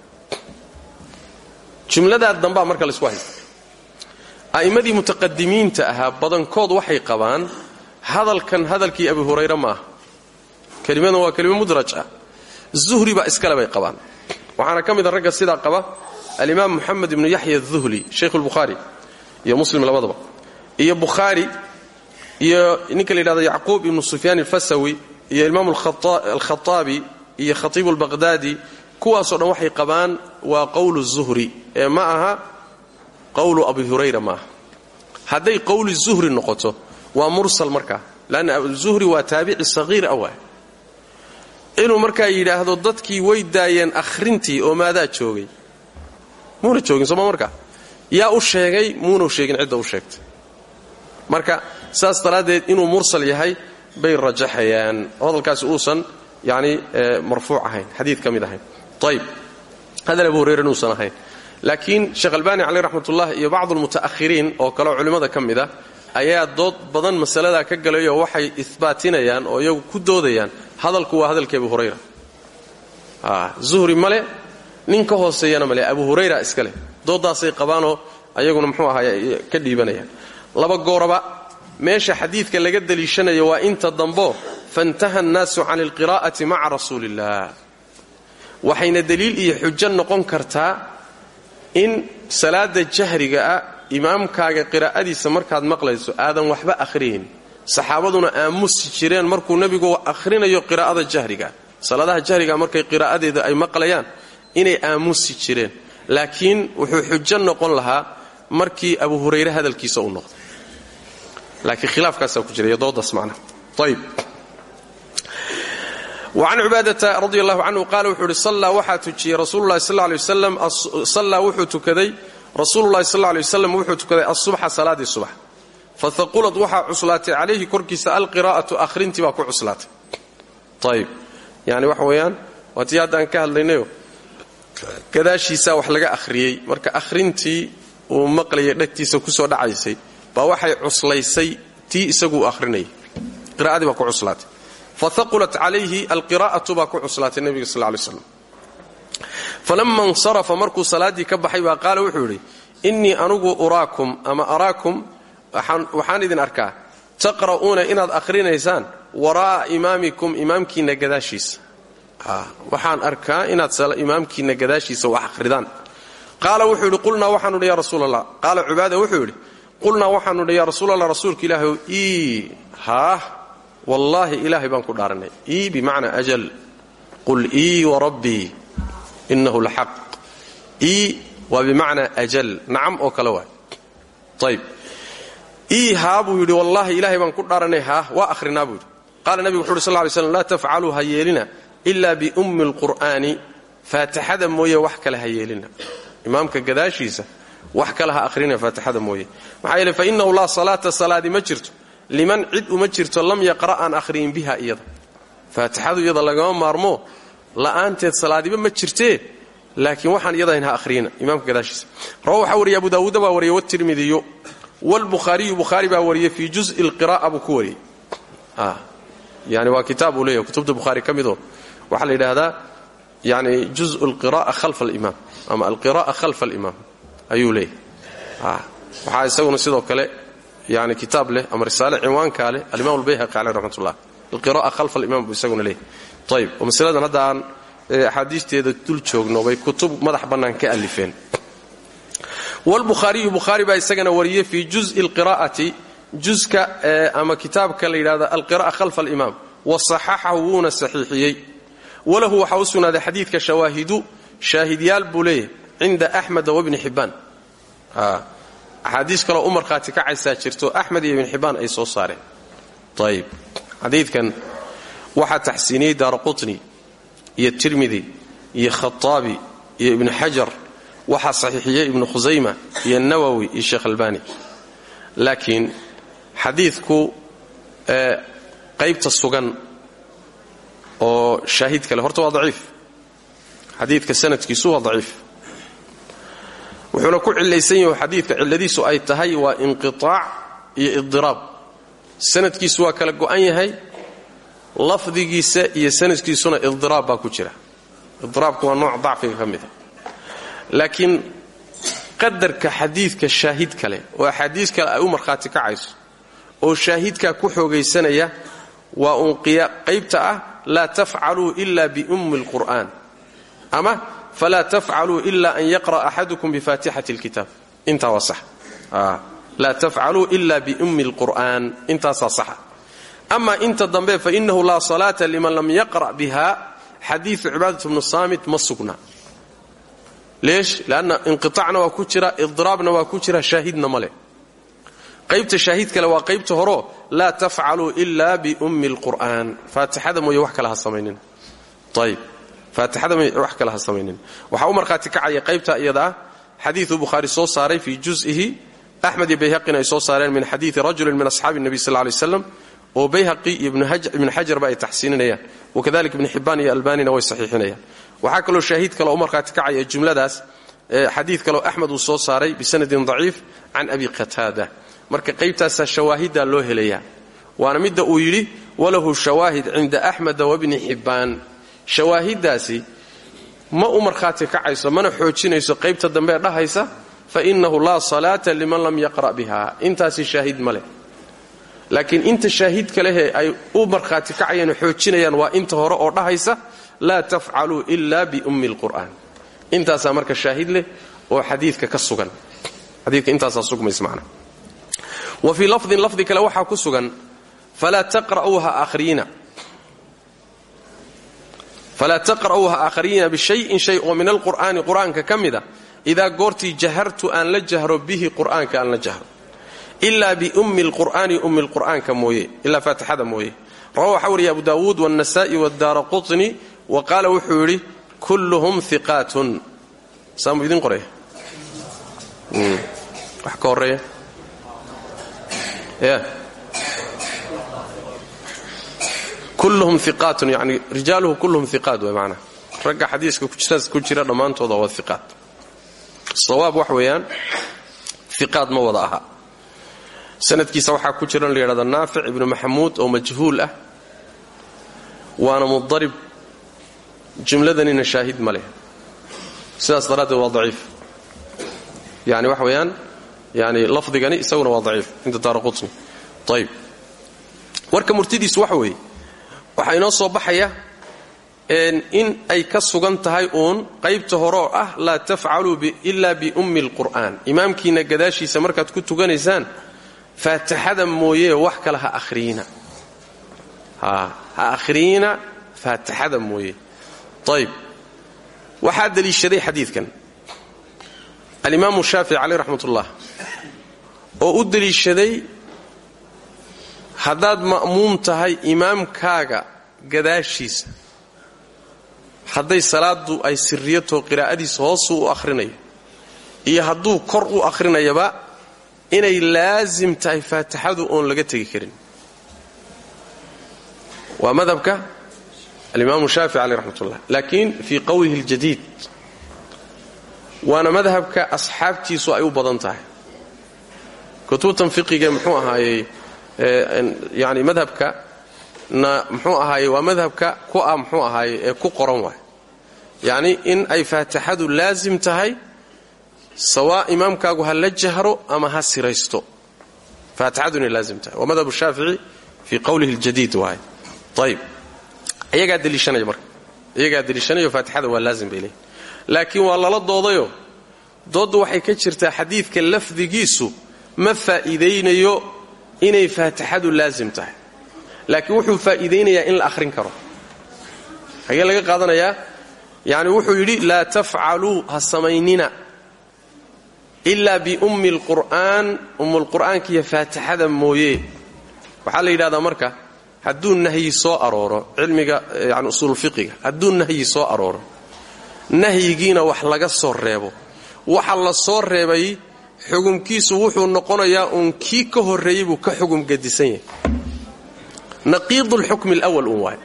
Jumladaa dambaa marka laysku haysta a'immadii mutaqadimiinta ahaa badankood waxay qabaan hadalkan hadalkii abi hurayre ma aha. Waa kelimo mudraj ah. Zuhri baa iskale bay qabaan. Waxaana ka ragga sidaa qaba alimaam moxamed ibnu yaxya aduhli shaykhu lbukhaari iyo muslim labadaba iyo bukhaari iyo ninka la yidhahdo yacquub ibnu sufyaan alfasawi iyo imaam alkhataabi iyo khatiibu albaqhdaadi kuwaasoo dhan waxay qabaan waa qowlu zuhri ee ma aha qowlu abi hurayra ma aha. Hadday qowli zuhri noqoto waa mursal markaa. Lanna zuhri waa taabici sahiir awaa inuu markaa yidhaahdo dadkii way daayeen akhrintii oo maadaa joogay muuna joogin sooma markaa yaa u sheegay muuna sheegin cidda u sheegtay. Marka saas daraaddeed inuu mursal yahay bay rajaxayaan. Hadalkaasi uusan yani marfuuc ahayn xadiid ka ahayn. Ayb hadal abu hurayra inuusan ahayn. Laakiin sheekh albani caleyh raxmatullah iyo bacdu lmuta'ahiriin oo kaleo culimmada ka mid a ayaa dood badan masaladaa ka galayoo waxay ihbaatinayaan oo iyagu ku doodayaan. Hadalku waa hadalkii abu hurayra. Zuhri male nin ka hooseeyana male abu hurayra iska leh. Dooddaasay qabaanoo ayaguna mxuu ahaay ka dhiibanayaan laba gooraba meesha xadiidka laga deliishanayo waa inta dambo faintaha annaasu can alqiraa'ati maca rasuuli illah waxayna deliil iyo xujo noqon kartaa in salaada jahriga ah imaamkaaga qiraa'adiisa markaad maqlayso aadan waxba akhriyin. Saxaabaduna aamusi jireen markuu nebigu akhrinayo qiraa'ada jahriga. Salaadaha jahriga markay qiraa'adeeda ay maqlayaan inay aamusi jireen. Laakiin wuxuu xujo noqon lahaa markii abu hurayre hadalkiisa u noqday. Laakiin khilaafkaasaa ku jira doodaas macnaha ayb wacan cibaadata radi allahu canhu qaala wuxuu ihi sallaa waxaa tujiyey rasuululahi sal lay waslam sallaa wuxuu tukaday rasuululahi sal lay waslam wuxuu tukaday asubxa salaadii subax fathaqulad waxaa cuslaatay calayhi korkiisa alqiraa'atu akhrintii baa ku cuslaatay. Ayb yani waxa weeyaan waa tii haddaan ka hadlaynayo gadaashiisaa wax laga akhriyey. Marka akhrintii uu maqlayay dhegtiisa ku soo dhacaysay baa waxay cuslaysay tii isaguu akhrinayay. Qira'adii baa ku cuslaatay. Fahaqulat calayhi alqiraa'atu baa ku cuslaatay nebiga sal lay slam falama insarafa markuu salaaddii ka baxay baa qaala wuxuu yidhi innii anugu uraakum ama araakum waxaan idin arkaa taqra'uuna inaad akhrinaysaan waraa'a imaamikum imaamkiinna gadaashiisa waxaan arkaa inaad imaamkiinna gadaashiisa wax akhridaan. Qaala wuxuu yidhi qulnaa waxaanu dhi ya rasuul allah qaala wuxuu yidhi qulnaa waxaanu dhi ya rasuul allah rasuulka ii haah wallaahi ilaahay baan ku dhaaranay. Ii bimacnaa ajal. Qul ii warabbii innahu laxaq ii waa bimacnaa ajal. Nacam oo kale waay. Ayb ii haa buu yidhi wallaahi ilaahay baan ku dhaaranay. Haah waa akhrinaa buu yidhi. Qaala nebigu wuxu uhi sal ly slam laa ila biummi alqur'aani faatixada mooye wax kale ha yeelina. Imaamka wax kale ha akhrina faatixada mooye. Maxaa yeele fainahu laa salaata salaadi ma jirto. Liman cid uma jirto lam yaqra' aan akhriyin biha iyada. Faatixadu iyada lagama maarmo la'aanteed salaadiba ma jirtee laakiin waxaan iyadahayn ha akhriyina imaamka gadaashiisa. Rawa waxaa wariyay abu daawuuda baa wariyey watirmidiyu wlbukhaariyu bukhaari baa wariyey fii juzi lqira'a buu ku wariyey. Yani waa kitaab uu leeyahay kutubta bukhaari ka waxaa la yidhaahdaa yani juz lqira'a khalfa alimaam ama alqira'a khalfa alimaam ayuu leeyahay. Waxaa isaguna sidoo kale yani kitaab leh ama risaale cinwaankaa leh alimam albayhaqi caleyh raxmat ullah alqira'a khalfa alimaam buu isaguna leeyahay. Ayib oo masaladan hadda aan axaadiisteeda dul kutub madax bannaan ka alifeen. Wlbukhaariyu bukhaari baa isagana wariyey fii juzi lqira'ati juska ama kitaabka la yidhahda alqira'a khalfa alimaam wasaxaxahu wuuna saxiixiyey walahu waxaa u sugnaaday xadiidka shawaahidu shaahidyaal buu leeyahay cinda axmeda wabni xibbaan axaadiis kaloo u markhaati kacaysaa jirto axmed iyo ibni xibbaan ay soo saareen. Ayib xadiidkan waxaa taxsiiniyey daaraqutni iyo tirmidi iyo khataabi iyo ibni xajar waxaa saxiixiyey ibnu khusayma oo shaahid kale. Horta waa daciif. Xadiidka sanadkiisu waa daciif. Wuxuuna ku cilaysan yahu xadiidka cilladiisu ay tahay waa inqiطaac iyo idiraab sanadkiisu waa kala go'an yahay lafdigiisa iyo sanadkiisuna idiraab baa ku jira. Idiraabku waa nooc dacfiga ka mida laakiin qadarka xadiidka shaahid kale oo axaadiis kale ay u markhaati kacayso oo shaahidkaa ku xoogaysanaya waa uun qaybta ah laa tafcaluu ila biummi alqur'aan ama falaa tafcaluu ila an yaqra'a axadukum bifaatixati lkitaab intaa waa sax. Laa tafcaluu ila biummi lqur'aan intaasaa saxa ama inta dambe fainahu laa salaata liman lam yaqra' biha. Xadiiu cibaadat bnu saamit ma sugna. Leesh lanna inqiطacna waa ku jira idiraabna waa ku jira shaahidna ma leh qaybta shaahid kale waa qaybta horeo laa tafcaluu ila biummi lqur'aan faatixada mooye wax kale ha samaynin. Ayb faatixada mooye wax kale ha samaynin. Waxaa u markhaati kacaya qaybta iyada ah xadiiuu bukhaari soo saaray fii jus'ihi axmed iyo bayhaqina ay soo saareen min xadiidi rajulin min asxaabi nebi sal lay slam oo bayhaqi iyo ibnu xajarba ay taxsiininayaan wakadalik ibnu xibaan iyo albanina way saxiixinayaan waxaa kaloo shaahid kale u markhaati kacaya jumladaas xadiid kaleo axmed soo saaray bisanadin daciif can abi qataada marka qaybtaasaa shawaahiddaa loo helayaa. Waana midda uu yidhi walahu shawaahid cinda axmeda wabni xibbaan. Shawaahiddaasi ma u markhaati kacayso mana xoojinayso qaybta dambee dhahaysa fa innahu laa salaata liman lam yaqra' biha. Intaasi shaahid ma leh. Laakiin inta shaahidka lehee ay u markhaati kacayaan xoojinayaan waa inta hore oo dhahaysa laa tafcaluu ila biummi lqur'aan intaasaa marka shaahid leh oo xadiidka ka sugan. Xadiidka intaasaa sugmays macna wa fii lafdin lafdi kale waxaa ku sugan falaa taqra'uu ha akhriina bishayin shay oo min alqur'aani qur'aanka ka mida. Idaa goortii jahartu aan la jahro bihi qur'aanka aan la jahro. Ilaa biummi lqur'aani ummi lqur'aanka mooye ilaa faatixada mooye. Rawa waxaa abu daawuud wاnnasaa'i wadaara quطni wa qaala wuxuu yidhi kulluhum iqaatun saamuu idin qoraya hmm. wax ka kulluhum iqaatun yani rijaaluhu kulluhum iqaat way macnaha ragga xadiiska ku jira dhammaantooda waa iqaat sawaab wax weeyaan iqaad ma wada aha. Sanadkiisa waxaa ku jira la yidhahda naafic ibnu maxamuud oo majhuul ah waana mudarib jumladanina shaahid ma leh. Sidaas daraaddeed waa daciif. Yani waxa weeyaan yani lafdigani isaguna waa daciif. Inta daara qutni ayib warka murtidiisu waxa weeye waxaa inoo soo baxaya in ay ka sugan tahay uun qaybta hore oo ah laa tafcaluu ila biummi lqur'aan imaamkiina gadaashiisa markaad ku tuganaysaan faatixada mooye wax kale ha ahriyina ha akhriyiina faatixada mooye. Ayb waxaa deliishaday xadiidkan. Alimaamu shaafici caleyh raxmat oo u deliishaday haddaad ma'muum tahay imaamkaaga gadaashiisa hadday salaadu ay siriyatoo qiraa'adiisa hoosuu u akhrinayo iyo hadduu kor u akhrinayaba inay laasim tahay faatixadu oon laga tegi karin. Waa madhabka alimaamu shaafici caleyh raxmat ullah laakiin fii qowlihi اljadiid waana madhabka asxaabtiisu ay u badan tahay kutubtan fiqiga muxuu ahaayey yani madhabka na muxuu ahaaye waa madhabka ku ah muxuu ahaaye ee ku qoran waay. Yacni in ay faatixadu laasim tahay sawaa imaamkaagu ha la jahro ama ha siraysto. Faatixadu inay laazim tahay. Waa madhab shaafici fii qowlihi اljadiid waay ayb iyagaa deliishanaya marka. Iyagaa deliishanayo faatixada waa laazim bay leeyihiin laakiin waa lala doodayo. Dooddu waxay ka jirtaa xadiidka lafdigiisu ma faa'iidaynayo inay faatixadu laazim tahay. Laakiin wuxuu faa'iidaynayaa in la akhrin karo. Hagee laga qaadanayaa yacni wuxuu yidhi laa tafcaluu ha samaynina ilaa biummi lqur'aan ummulqur'aanka iyo faatixada mooye. Waxaa la yidhahdaa marka hadduu nahyi soo arooro cilmiga yani usuulfiqiga hadduu nahyi soo arooro nahyigiina wax laga soo reebo waxa la soo reebay xugumkiisu wuxuu noqonayaa uun kii ka horreeyey buu ka xugum gadisan yahay. Naqiidu lxukmi alawal uun waay.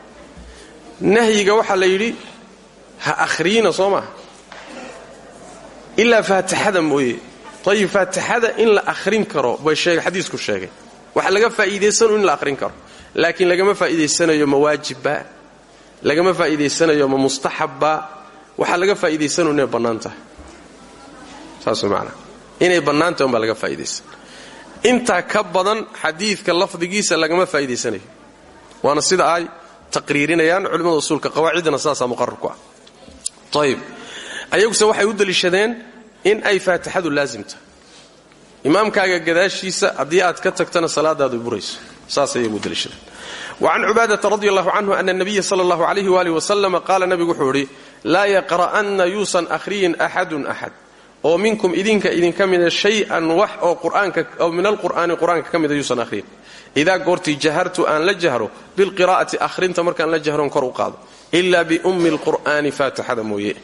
Nahyiga waxaa la yidhi ha akhriyina soo maaha ilaa faatixada mooye. Ayib faatixada in la akhrin karo bay xadiisku sheegay. Waxa laga faa'iidaysanu in la akhrin karo. Laakiin lagama faa'iidaysanayo ma waajibba lagama faa'iidaysanayo ma mustaxabba. Waxaa laga faa'iidaysanu inay bannaan tahay saas maanaa inay bannaan tahay umbaa laga faa'iidaysan intaa ka badan xadiidka lafdigiisa lagama faa'iidaysanayo waana sida ay taqriirinayaan culimmada usuulka qawaaciddana saasaa muqarar ku ah. Ayib ayaguse waxay u deliishadeen in ay faatixadu laazim tahay imaamkaaga gadaashiisa haddii aad ka tagtana salaadaadu burayso. Saasay iyagu u deliishadeen wacan cubaadata radi allahu canhu ana nabiya sala allahu alayhi waalih wasalam qaala nabigu wuxuu idhi laa yaqra'anna yuusan akhriyin axadun axad oo minkum idinka idinka mida shay-an wax oo qur'aanka oo min alqur'aani qur'aanka ka mida yuusan goortii jahartu aan la jahro bilqiraa'ati akhrinta markaan la jahron kor u qaado. Ila biummi alqur'aani faatixada mooye.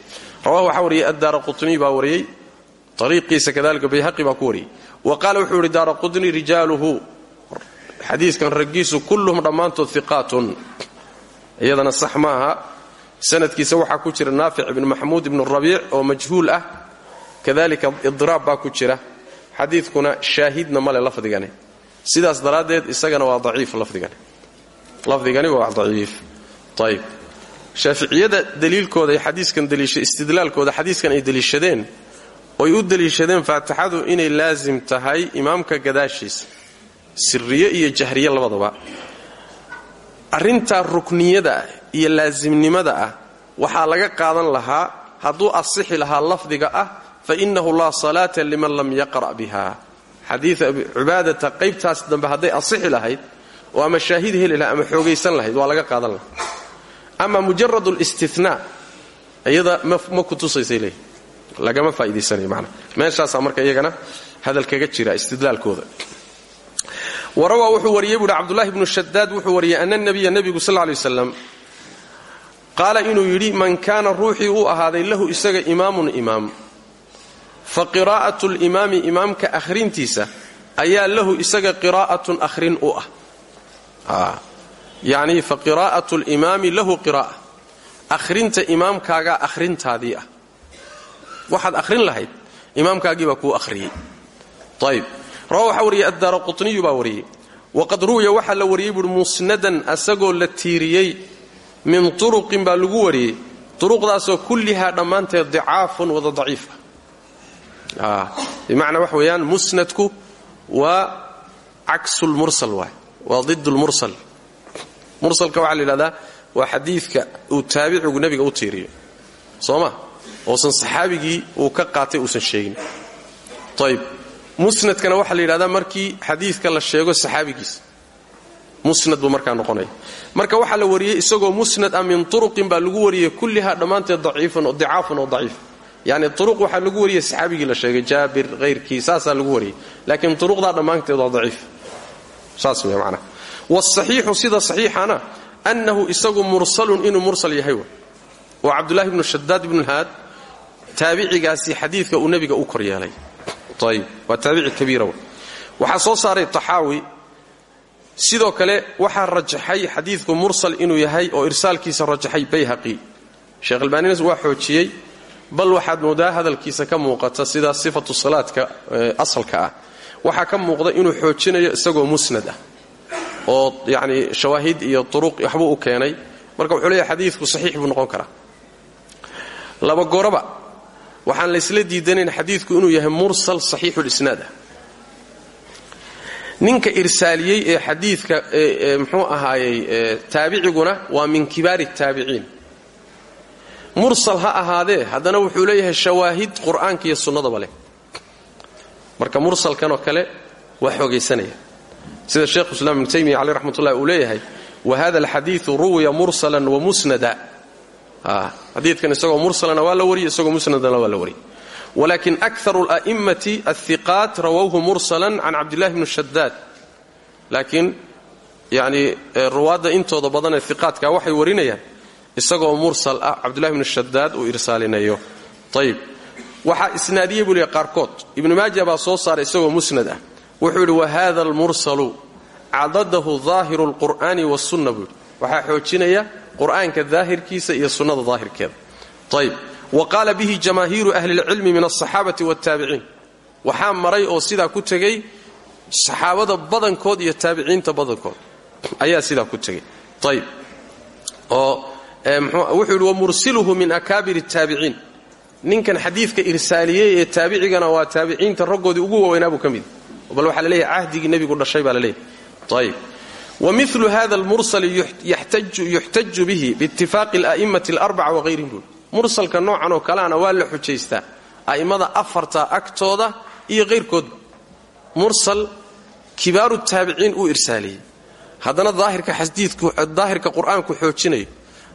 Rawahu waxaa wariyey addaara qutniy baa wariyey. Ariiqiisa kadalika bayhaqi baa wa qaala wuxuu yidhi daara qutni rijaaluhu. Xadiiskan kulluhum dhammaantood iqaatun iyadana sax sanadkiisa waxaa ku jira naafic ibnu maxmuud ibnu rabiic oo majhuul ah kadalika idiraab baa ku jira. Xadiidkuna shaahidna male lafdigani. Sidaas daraaddeed isagana waa daciif lafdigani. Lafdigani waa daciif. Ayb shaaficiyada daliilkooda ay xadiiskan istidlaalkooda xadiiskan ay deliishadeen oy u deliishadeen faatixadu inay laasim tahay imaamka gadaashiisa. Siriye iyo jahriye labadaba. Arrintaa rukniyada iyo laasimnimada ah waxaa laga qaadan lahaa hadduu asixi lahaa lafdiga ah fa innahu laa salaata liman lam yaqra' biha xadiid cibaadata qaybtaas dambe hadday asixi lahayd oo ama shaahid heli ama xoogaysan lahayd waa laga qaadan lahaa ama mujarad listinaa iyada ma ku tusaysay leeyihi lagama faa'idaysanayo macnaa meeshaasaa marka iyagana hadal jira istidlaalkooda warawaa wuxuu wariyey buuhi cabdulahi bnu shadaad wuxuu wariyey ana nabiya nebigu sal lay waslam qaala inuu yidhi man kaana ruuxii uu ahaaday lahu isaga imaamun imaam fa qiraa'atu limaami imaamka akhrintiisa ayaa lahu isaga qiraa'atun akhrin u ah. Yacni fa qiraa'atu limaami lahu qiraa'a akhrinta imaamkaagaa akhrintaadii ah. Waxaad akhrin lahayd imaamkaagii baa kuu akhriyey. Ayb rawa waxaa wariyey addaara qutniyu baa wariyey. Waqad ruwiya waxaa la wariyey buui musnadan asagoo la tiiriyey min turuqin baa lagu wariyey. Turuqdaasoo kullihaa dhammaanteed dicaafun wada daciifa bimacnaa wax weeyaan musnadku waa caksulmursal waay waa did lmursal mursalka waxaa la yidhahdaa waa xadiidka uu taabicigu nebiga u tiiriyo. Soo ma? Oosan saxaabigii uu ka qaatay uusan sheegin. Ayb musnadkana waxaa la yidhahdaa markii xadiidka la sheego saxaabigiisa musnad buu markaa noqonaya. Marka waxaa la wariyey isagoo musnad ah min turuqin baa lagu wariyey kullihaa dhammaanteed dicaafun oo daciif yani turuq waxaa lagu wariyey saxaabigii la sheegay jaabir hayrkii saasaa lagu wariyey laakiin turuqdaa dhammaanteed waa daciif. Saas wey macnaha. Wاsaxiixu sida saxiixana annahu isagu mursalun inuu mursal yahay oo cabdulahi bnu shadaad ibnu lhaad taabicigaasi xadiidka uu nebiga u kor yeelay. Ayb waa kabiira waxaa soo saaray taxaawi. Sidoo kale waxaa rajaxay xadiidku mursal inuu yahay oo irsaalkiisa rajaxay bayhaqi. Sheekh albaaninas waa xoojiyey bal waxaad moodaa hadalkiisa ka muuqata sida sifatu salaadka asalka ah. Waxaa ka muuqda inuu xoojinayo isagoo musnad ah oo yani shawaahid iyo uruq waxbuu u keenay. Marka wuxuu leeyahay xadiidku saxiix buu noqon karaa. Laba goraba waxaan laysla diidanayn xadiidku inuu yahay mursal saxiixulisnaad ah. Ninka irsaaliyey ee xadiidka mxuu ahaayey taabiciguna waa min kibaari taabiciin mursal ha ahaadee haddana wuxuu leeyahay shawaahid qur'aanka iyo sunnadaba leh. Marka mursalkanoo kale waa xoogaysanaya sida sheekhu islaam ibnu taymiya caleyh raxmat ullahi uu leeyahay wa hada alxadiidu ruwiya mursalan wa musnada. Xadiidkan isagoo mursalana waa la wariyey isagoo musnadana waa la wariyey. Walakin akaru ala'immati alhiqaat rawawhu mursalan can cabdillahi bni shadaad laakiin yani ruwaadda intooda badanee hiqaadka waxay warinayaan isagoo mursal ah cabdullahi bni shadaad uu irsaalinayo. Ayib waxaa isnaadiyey buu leey qaarkood. Ibnu maaja baa soo saaray isagoo musnad ah. Wuxuu yidhi wa hada almursalu cadadahu daahiru lqur'aani wasunna buu yidhi. Waxaa qur'aanka daahirkiisa iyo sunnada daahirkeeda ayb wa qaala bihi jamaahiiru ahli lcilmi min alsaxaabati waataabiciin waxaa maray oo sidaa ku tegey saxaabada badankood iyo taabiciinta badankood. Ayaa sidaa ku tegey ayb oo wuxuu yidhi wamursiluhu min akaabir taabiciin ninkan xadiidka irsaaliyey ee taabicigana waa taabiciinta raggoodii ugu waaweynaa buu ka mid bal waxaa la leeyahay cahdigii nebigu dhashay baa la leeyahay. Ayb wamilu hada almursali yuxtaju bihi biitifaaqi ala'immati alarbaca wahayrihim buui mursalka noocan oo kaleana waa la xujaystaa. A'immada afarta agtooda iyo qayrkoodba mursal kibaaru taabiciin uu irsaaliyey. Haddana daahirka qur'aanku xoojinayo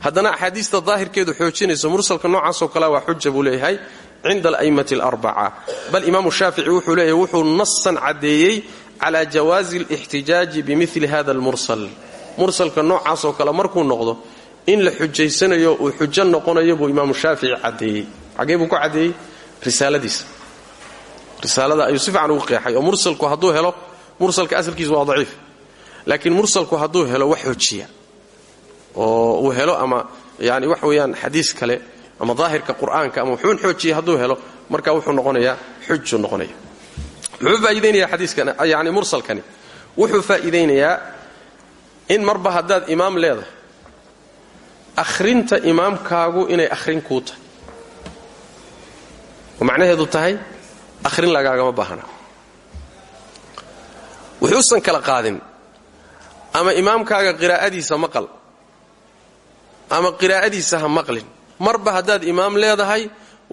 haddana axaadiista daahirkeedu xoojinayso mursalka noocaasoo kale waa xuja buu leeyahay cinda ala'immati alarbaca bal imaamu shaafici wuxuu leeyahay wuxuu nasan caddeeyey calaa jawaazi alixtijaaji bimili hada almursal. Mursalka noocaasoo kale markuu noqdo in la xujaysanayo uu xujo noqonayo buu imaamu shaafici caddeeyey. Xaggee buu ku caddeeyey? Risaaladiisa. Risaalada ayuu si fiican qeexay oo mursalku hadduu helo mursalka asalkiisu waa daciif. Laakiin mursalku hadduu helo wax xojiya oo uu helo ama yani wax weeyaan xadiis kale ama daahirka qur'aanka ama wuxuun xoojiya hadduu helo marka wuxuu noqonayaa xujuu noqonaya muxuu faa'iidaynaya xadiiskan yani mursalkani. Wuxuu faa'iidaynayaa in marba haddaad imaam leedahay akhrinta imaamkaagu inay akhrin kuu tahay. Oo macnaheedu tahay akhrin lagaagama baahna. Wuxuusan kala qaadin ama imaamkaaga qiraa'adiisa maqal ama qiraa'adiisa ha maqlin. Marba haddaad imaam leedahay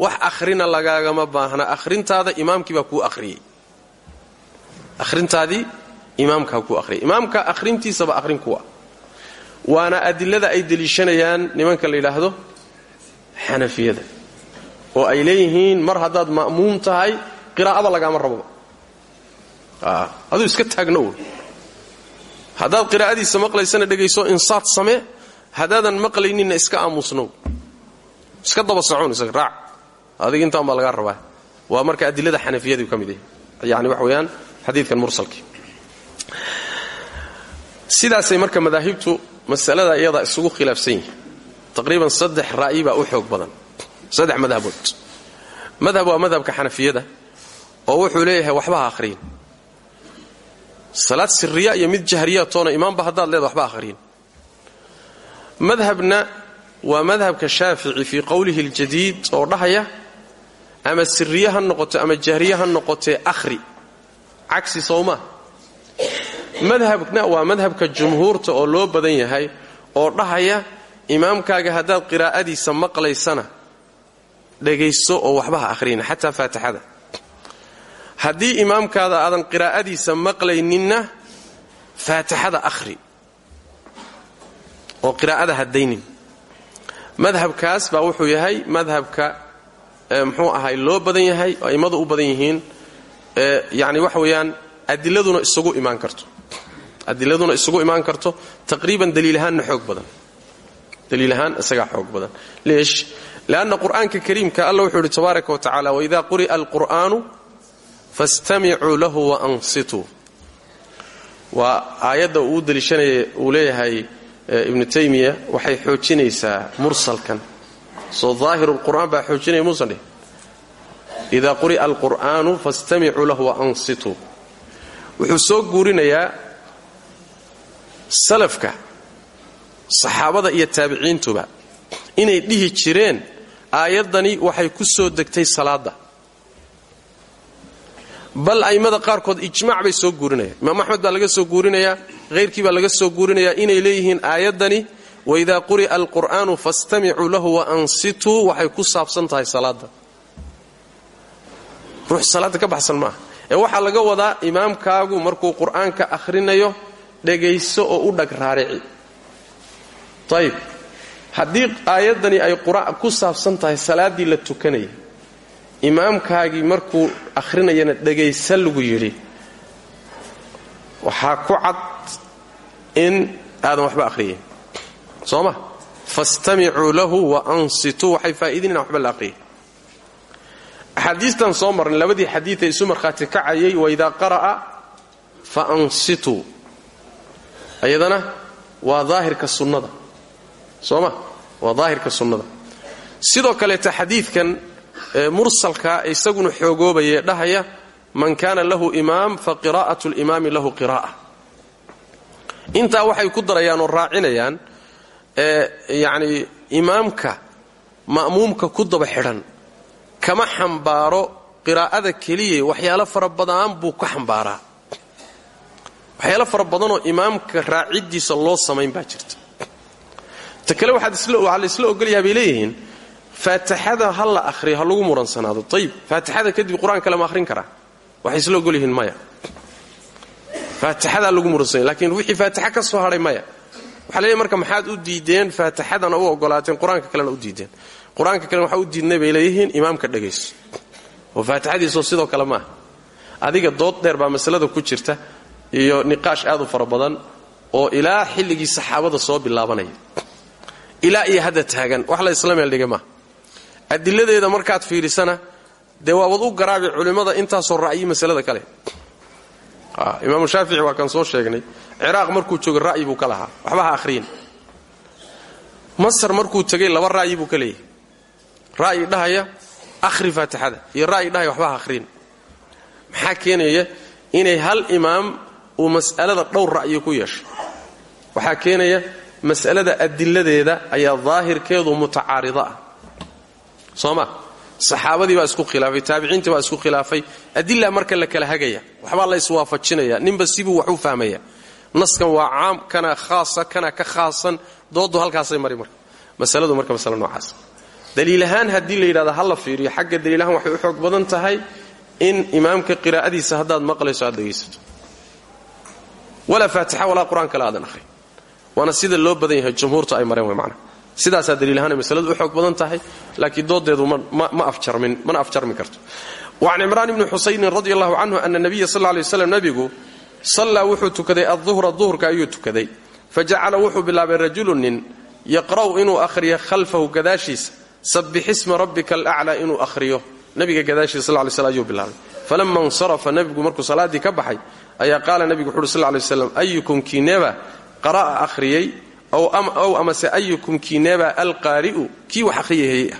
wax akhrina lagaagama baahna. Akhrintaada imaamkii baa kuu akhriyey. Akhrintaadii imaamkaa kuu akhriyay imaamka akhrintiisaba akhrin kuwa. Waana adilada ay deliishanayaan nimanka la yidhaahdo xanafiyada. Oo ay leeyihiin mar haddaad ma'muum tahay qiraa'ada lagaama raboba aduu iska taagno. Haddaad qiraa'adiisa maqlaysana dhegayso insaad samee haddaadan maqlayninna iska aamusnow iska daba socon isaga raac. Adiga intaan baa lagaa rabaa. Waa marka adilada xanafiyadu ka mid yahay yani wax weeyaan xadiidkan mursalkii sidaasay marka madaahibtu masalada iyada isugu khilaafsan yihiin taqriiban saddex ra'yi baa u xoog badan. Saddex madhabood madhab waa madhabka xanafiyada oo wuxuu leeyahay waxba ha akhriyin. Salaad siriya iyo mid jahriya toona imaamba haddaad leeda waxba akhriyin madhabna waa madhabka shaafici fii qowlihi اljadiid oo dhahaya ama siriye ha noqoto ama jahriye ha noqotee akhri. Cagsi sowma madhabna waa madhabka jumhuurta oo loo badan yahay oo dhahaya imaamkaaga haddaad qiraa'adiisa maqlaysana dhegayso oo waxba ha akhriyina xataa faatixada. Haddii imaamkaada aadan qiraa'adiisa maqlayninna faatixada akhri oo qiraa'ada haddaynin. Madhabkaas baa wuxuu yahay madhabka muxuu ahay loo badan yahay oo a'immadu u badan yihiin yani waxa weeyaan adiladuna isugu imaan karto. Adiladuna isugu imaan karto taqriiban daliilahaanna xoog badan. Daliilahaan isagaa xoog badan. Leesh leanna qur'aanka kariimka alla wuxuu yidhi tabaaraka wa tacala waidaa quri'a alqur'aanu fastamicuu lahu waansituu waa aayadda uu daliishanaya uu leeyahay ibnu taymiya waxay xoojinaysaa mursalkan. Soo daahiru lqur'aan baa xoojinaya muusan dhih idaa quri'a alqur'aanu fastamicuu lahu waansituu wuxuu soo guurinayaa salafka saxaabada iyo taabiciintuba inay dhihi jireen aayaddani waxay ku soo degtay salaadda bal a'immada qaarkood ijmaac bay soo guurinayaan imaam axmed baa laga soo guurinayaa hayrkii baa laga soo guurinayaa inay leeyihiin aayaddani waidaa quri'a alqur'aanu fastamicuu lahu waansituu waxay ku saabsan tahay salaadda. Ruux salaadda ka baxsan maaha. Ee waxaa laga wadaa imaamkaagu markuu qur'aanka akhrinayo dhegayso oo u dhag raarici. Ayib haddii aayaddani ay ku saabsan tahay salaaddii la tukanayay imaamkaagii markuu akhrinayana dhegaysa lagu yidhi waxaa ku cad in aadan waxba akhriyayn soo ma? Fastamicuu lahu wa ansituu waxay faa'iidin inaan waxba la aqriyay axaadiistan soo marnay labadii xadiid ee isu markhaati kacayay waidaa qara'a fa ansituu. Ayadana waa daahirka sunnada. Soo ma? Waa daahirka sunnada. Sidoo kaleeta xadiidkan mursalka isaguna xoogoobaye dhahaya man kaana lahu imaam fa qiraa'atu limaami lahu qiraa'a intaa waxay ku darayaan oo raacinayaan yacni imaamka ma'muumka ku daba xidhan kama xambaaro qiraa'ada keliya waxyaalo fara badan buu ka xambaaraa. Waxyaalo fara badanoo imaamka raaciddiisa loo samayn baa jirta. Ta kale waxaa la isla ogolyaha bay leeyihiin faatixada ha la ahriyo ha lagu muransanaado. Ayib faatixada kadib qur'aan kale ma ahrin karaa waxay isla ogol maya. Faatixadaa lagu muransanya lakiin wixii faatixa ka soo hadhay maya. Waxaa leeyahy marka maxaad u diideen faatixadana u ogolaateen qur'aanka u diideen. Qur'aanka kalena u diidnay bay leeyihiin imaamka dhegayso oo faatixadiisoo sidoo kale maaha adiga dood dheer baa masalada ku jirta iyo niqaash aad u fara badan oo ilaa xilligii saxaabada soo bilaabanaya ilaa iyo hadda taagan wax la isla meel dhiga maaha adiladeeda markaad fiidhisana dee waabad u garaabi culimmada intaasoo ra'yi masalada kale. Imaamu shaafici waa kan soo sheegnay ciraaq markuu joogay ra'yi buu ka lahaa. Waxba ha ahriyin masar markuu tegay laba ra'yi buu ka leeyahay ra'yi dhahaya ahri faatixada. Iyo ra'yi dhahaya waxba ha ahriyin maxaa keenaya inay hal imaam uu mas'alada dhowr ra'yi ku yeesho? Waxaa keenaya mas'alada adiladeeda ayaa daahirkeedu mutacaarida ah soo ma saxaabadii baa isku khilaafay taabiciintii baa isku khilaafay. Adila marka la kala hagaya waxbaa la iswaafajinaya ninba sibuu wax u fahmaya. Naskan waa caam kana khaasa kana ka khaasan doodu halkaasay mari marka. Masaladu marka masale noocaas. Daliil ahaan haddii la yidhahdo ha la fiiriyo xagga daliil ahaan waxay u xoog badan tahay in imaamka qiraa'adiisa haddaad maqlayso aad dhegaysato. Walaa faatixa walaa qur'aan kale aadan ahrin waana sida loo badan yahay jumhuurta ay mareen macna sidaasaa daliilahaan masaladu u xoog badan tahay laakiin doodeedu mana afjarmi karto. Wacan cimraan ibni xusaynin radi allahu canhu ana nabiya sal lay waslam nabigu sallaa wuxuu tukaday adduhra duhurka ayuu tukaday. Fajacala wuxuu bilaabay rajulu yaqra'u inuu akhriyo khalfahu gadaashiisa sabbixisma rabbika alaclaa inuu akhriyo. Nabiga gadaashiisa sal lay sl bilaabay. Falama insarafa nebigu markuu salaaddii ka baxay ayaa qaala nebigu wuxu uhi sal lay slam ayukum qara'a akhriyey ow amase ayukum kiineba alqaari'u kii wax ahriyahayey ah.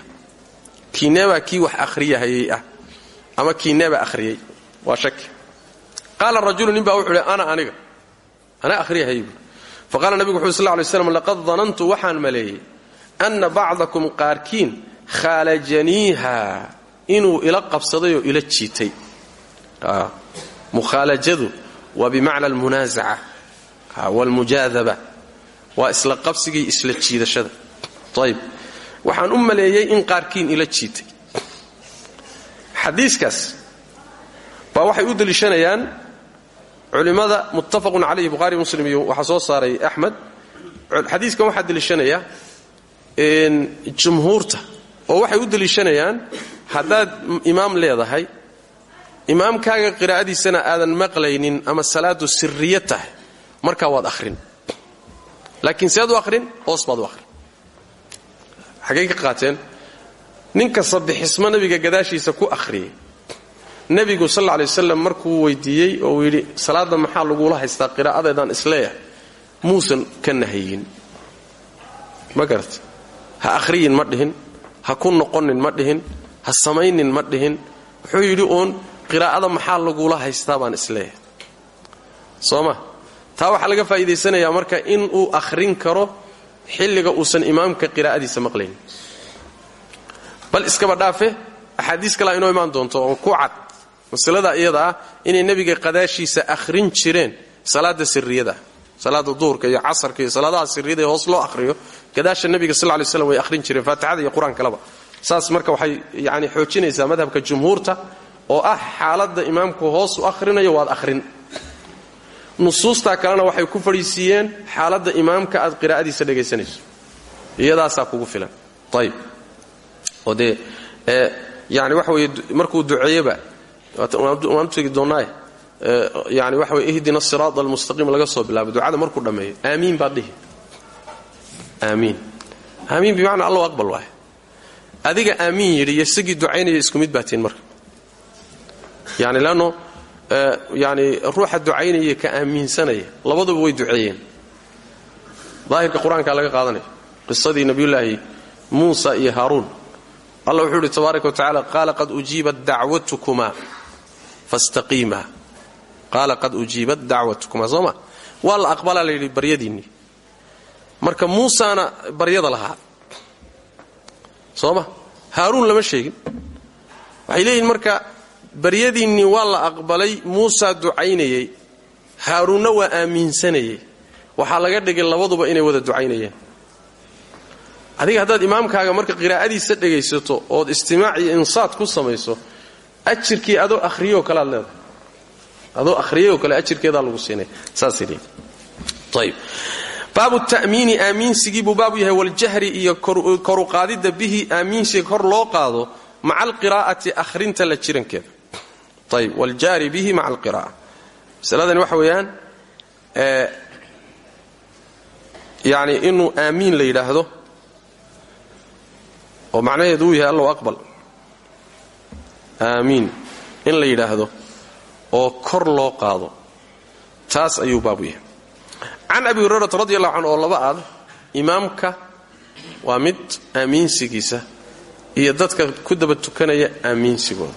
Kiineba kii wax akhriyahayey ah. Ama kiineba akhriyey waa shaki qaala rajulu nin wuxuu hi ana aniga. Ana akhriyahayey buui faqaala nebigu wuxu sl lay slam laqad danantu waxaan maleeyey anna bacdakum qaarkiin khaalajaniiha inuu ila qabsaday oo ila jiitay. Mukhaalajadu waa bimacna almunaasaca waalmujaadaba waa isla qabsigii isla jiidashada. Ayb waxaan u in qaarkiin ila jiitay. Xadiiskaas baa waxay u deliishanayaan culimmada muttafaqun calayhi buhari muslim iyo waxaa soo saaray axmed xadiiskan waxaa deliishanaya jumhuurta oo waxay u deliishanayaan haddaad imaam leedahay imaamkaaga qiraa'adiisana aadan maqlaynin ama salaadu siriya tahay markaa waad ahrin laakiin seed u ahrin hoos baad u ahrin xaggay ka qaateen ninka sabbixismo nabiga gadaashiisa ku akhriyey. Nebigu sal lla wasalam markuu weydiiyey oo uu yidhi salaadda maxaa lagula haystaa qiraa'adeedaan is leeyahay muusan ka nahayin ma garat ha akhriyin ma dhihin ha ku noqonin ma dhihin ha samaynin ma dhihin. Wuxuu yidhi uun qiraa'ada maxaa lagula haystaa baan is leeyahay soo ma taa waxaa laga faa'iidaysanayaa marka in uu akhrin karo xilliga uusan imaamka qiraa'adiisa maqlaynin bal iskaba dhaafe axaadiis kalea inoo imaan doonto oo ku cad masalada iyada ah inay nebiga qadaashiisa akhrin jireen salaada siriyada salaada duhurka iyo casarka iyo salaadaha siriyada hoos loo akhriyo gadaasha nebiga sal lay slam way akhrin jireen faatixada iyo qur'aan saas marka waxay yani xoojinaysaa madhabka jumhuurta oo ah xaaladda imaamku hoos u akhrinayo waad akhrin nusuustaa kalena waxay ku fadhiisiiyeen xaaladda imaamka aad qiraa'adiisa dhegaysanayso iyadaasaa kugu filan. Ayb oo dee yani waxa weye markuu duceeyeba waan u tegi doonnaaye yani waxa weye ihdina asiraat almustaqiim laga soo bilaabo. Ducada markuu dhammeeyo aamiin baad dhihi. Aamiin. Aamiin bimacnaa allahu aqbal waay adiga aamiin yidhi isagii ducaynaya isku mid baatiin marka. Yani leanno yani ruuxa ducaynaya ka aaminsanaya labaduba way duceeyeen. Daahirka qur'aanka laga qaadanaya qisadii nabiyulaahi muusa iyo haaruun. Allah wuxuu idhi tabaaraka wa tacala qad ujiibat dacwatukumaa fastaqiima. Qaala qad ujiibat dacwatukumaa soo ma? Waa la aqbalaa la yidhi baryadiinnii marka baryada lahaa. Soo ma? Haaruun lama sheegin. Waxay leeyihiin marka baryadiinnii waa la aqbalay muusaa ducaynayey haaruunna waa aaminsanayey waxaa laga dhigay labaduba inay wada ducaynayeen. Adiga haddaad imaamkaaga marka qiraa'adiisa dhegaysato ood istimaac iyo insaad ku samayso ajirkii adoo ahriyoo kale aad leedahay. Adoo akhriyayoo kale ajirkeedaa lagu siinaya saasay leeyihiin ayib baabu ta'miini aamiinsigii buu baabu yahay waljahri iyo koruqaadidda bihi aamiinsiga kor loo qaado maca alqiraa'ati akhrinta la jirankeeda ayib waljahri bihi maca alqiraa'a masaladani waxa weeyaan yani inuu aamiin la yidhaahdo oo macnaheedu uu yahay allow aqbal. Aamiin. In la yidhaahdo oo kor loo qaado. Taas ayuu baabu yahay. Can abi hurayrata radi allahu canhu oo laba aad imaamka waa mid aamiinsigiisa iyo dadka ku daba tukanaya aamiinsigooda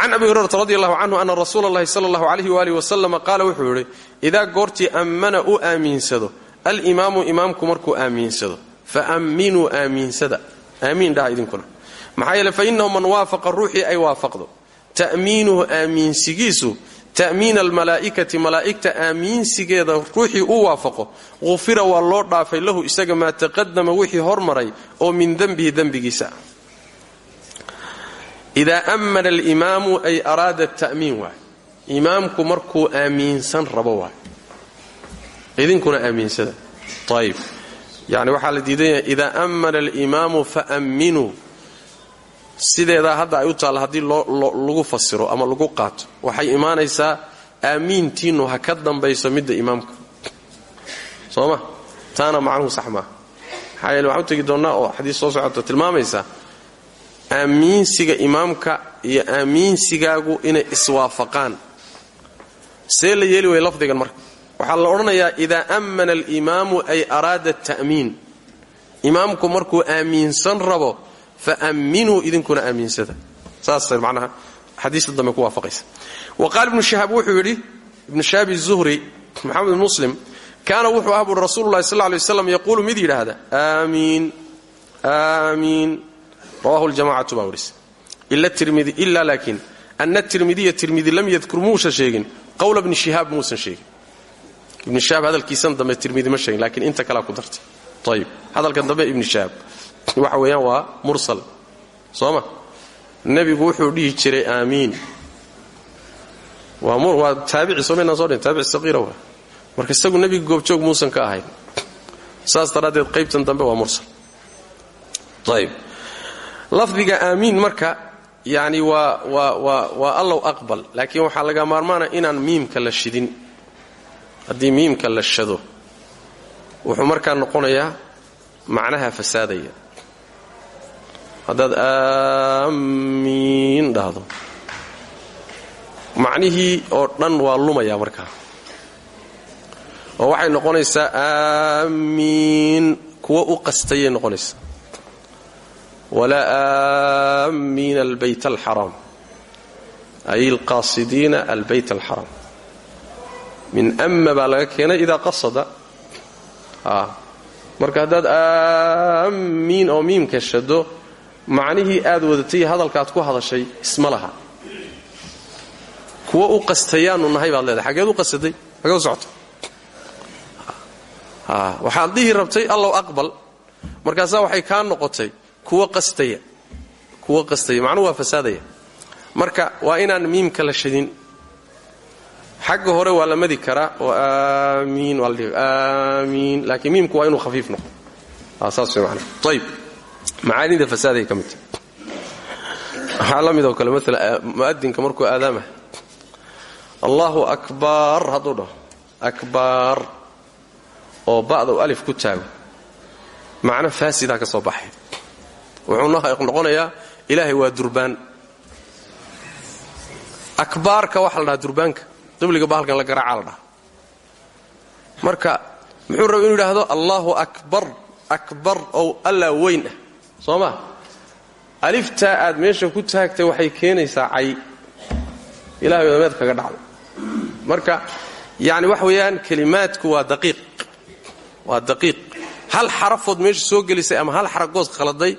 can abi hurayrata radi allahu canhu ana rasuula allahi sala allahu alayh waalih wasalama qaala wuxuu yidhi idaa goortii ammana u aamiinsado alimaamu imaamku markuu aamiinsado fa amminuu aamiinsada. Aamiin dhaha idinkuna. Maxaa yeele fa innahu man waafaqa ruuxii ay waafaqdo ta'miinuhu aamiinsigiisu ta'miina almalaa'ikati malaa'igta aamiinsigeeda ruuxii u waafaqo qufira waa loo dhaafay lahu isaga maa taqadama wixii hormaray oo min dembihi dembigiisa ah idaa ammana alimaamu ay araada ta'miin waay. Imaamku markuu aamiinsan rabo waay. Idinkuna aamiinsada. Ayib yani waxaa la diidan yahay idaa ammana alimaamu faamminuu sideedaa hadda ay u taalla haddii lagu fasiro ama lagu qaato. Waxay imaanaysaa aamiintiinnu ha ka dambayso midda imaamka. Soo ma? Taana macnuhu sax maaha maxaa yeele waxaan u tegi doonnaa oo xadiis soo socota tilmaamaysa aamiinsiga imaamka iyo aamiinsigaagu inay iswaafaqaan. See la yeeli waya lafdigan marka. Waxaa la odhanayaa idaa ammana alimaamu ay araada ta'miin imaamku markuu aamiinsan rabo faamminuu idinkuna aamiinsada. Saasay macnaha xadiista dambe ku waafaqaysa. Wa qaala ibnu shihaab wuxuu yidhi ibnu shihaab izuhri maxamed muslim kaana wuxuu ah buuri rasuululahi sal lay waslam yaquulu mid yidhaahda aamiin aamiin rawahu ljamacatu baa warisa ila laakiin ana tirmidiya tirmidi lam yadkur muusan sheegin. Qowla bni shihaab muusan sheegin. Ibni shihaab hadalkiisan dambe tirmidi ma sheegin lakiin inta kalea ku dartay. Ayib hadalkan dambe ibni shihaab. Waxa weeyaan waa mursal. Soo ma? Nebigu wuxuu dhihi jiray aamiin. Waa taabici soo maynaan so dhin taabici saqiira waa. Marka isagu nebiga goobjoog muusan ka ahayn. Saas daraaddeed qaybtan dambe waa lafdiga aamiin marka yani waa allow aqbal. Laakiin waxaa laga maarmaana inaan miimka la shidin. Haddii miimka la shado wuxuu markaa noqonayaa macnaha fasaadaya. Haddaad aamiin dhahdo macnihii oo dhan waa lumaya markaa. Oo waxay noqonaysaa aamiin kuwa u qastayay noqonaysaa walaa aamiina albayt alxaraam ay alqaasidiina albayt alxaraam min ama baa laga keenay idaa qasada marka haddaad aamiin oo miimka shado macnihii aad wadatay hadalkaad ku hadashay isma laha kuwa u qastayaanu nahay baad leedahay xageed u qasaday xagee u socota waxaad dhihi rabtay allow aqbal markaasaa waxay kaa noqotay kuwa qastaya kuwa qastaya macnuhu waa fasaadaya. Marka waa inaan miimka la shadin xagga hore waa la madi karaa oo aamiin la aamiin laakiin miimku waa inuu khafiif noqo saas way macnaha ayib macaanida fasaaday ka waxaa la mid oo kale maala mu'adinka markuu aadaamah allahu akbar hadduu dhaho. Oo ba'da u alif ku taago. Macno faasidaa ka soo baxay wuxuu noqonayaa ilaahay waa durbaan. Akbaarka waxaa la dhahaa durbaanka qabliga bahalkan la garaacaa la dhaha marka muxuu raba inuu yidhaahdo allahu akbar akbar oo allaa weyn ah. Soo ma? Aliftaa aad meesha ku taagtay waxay keenaysaa cay. Ilahay wadameed kaga dhacdo marka yani waxa weeyaan kelimaadku waa daqiiq. Waa daqiiq. Hal xarafood meesha soo gelisay ama hal xaragood khaladay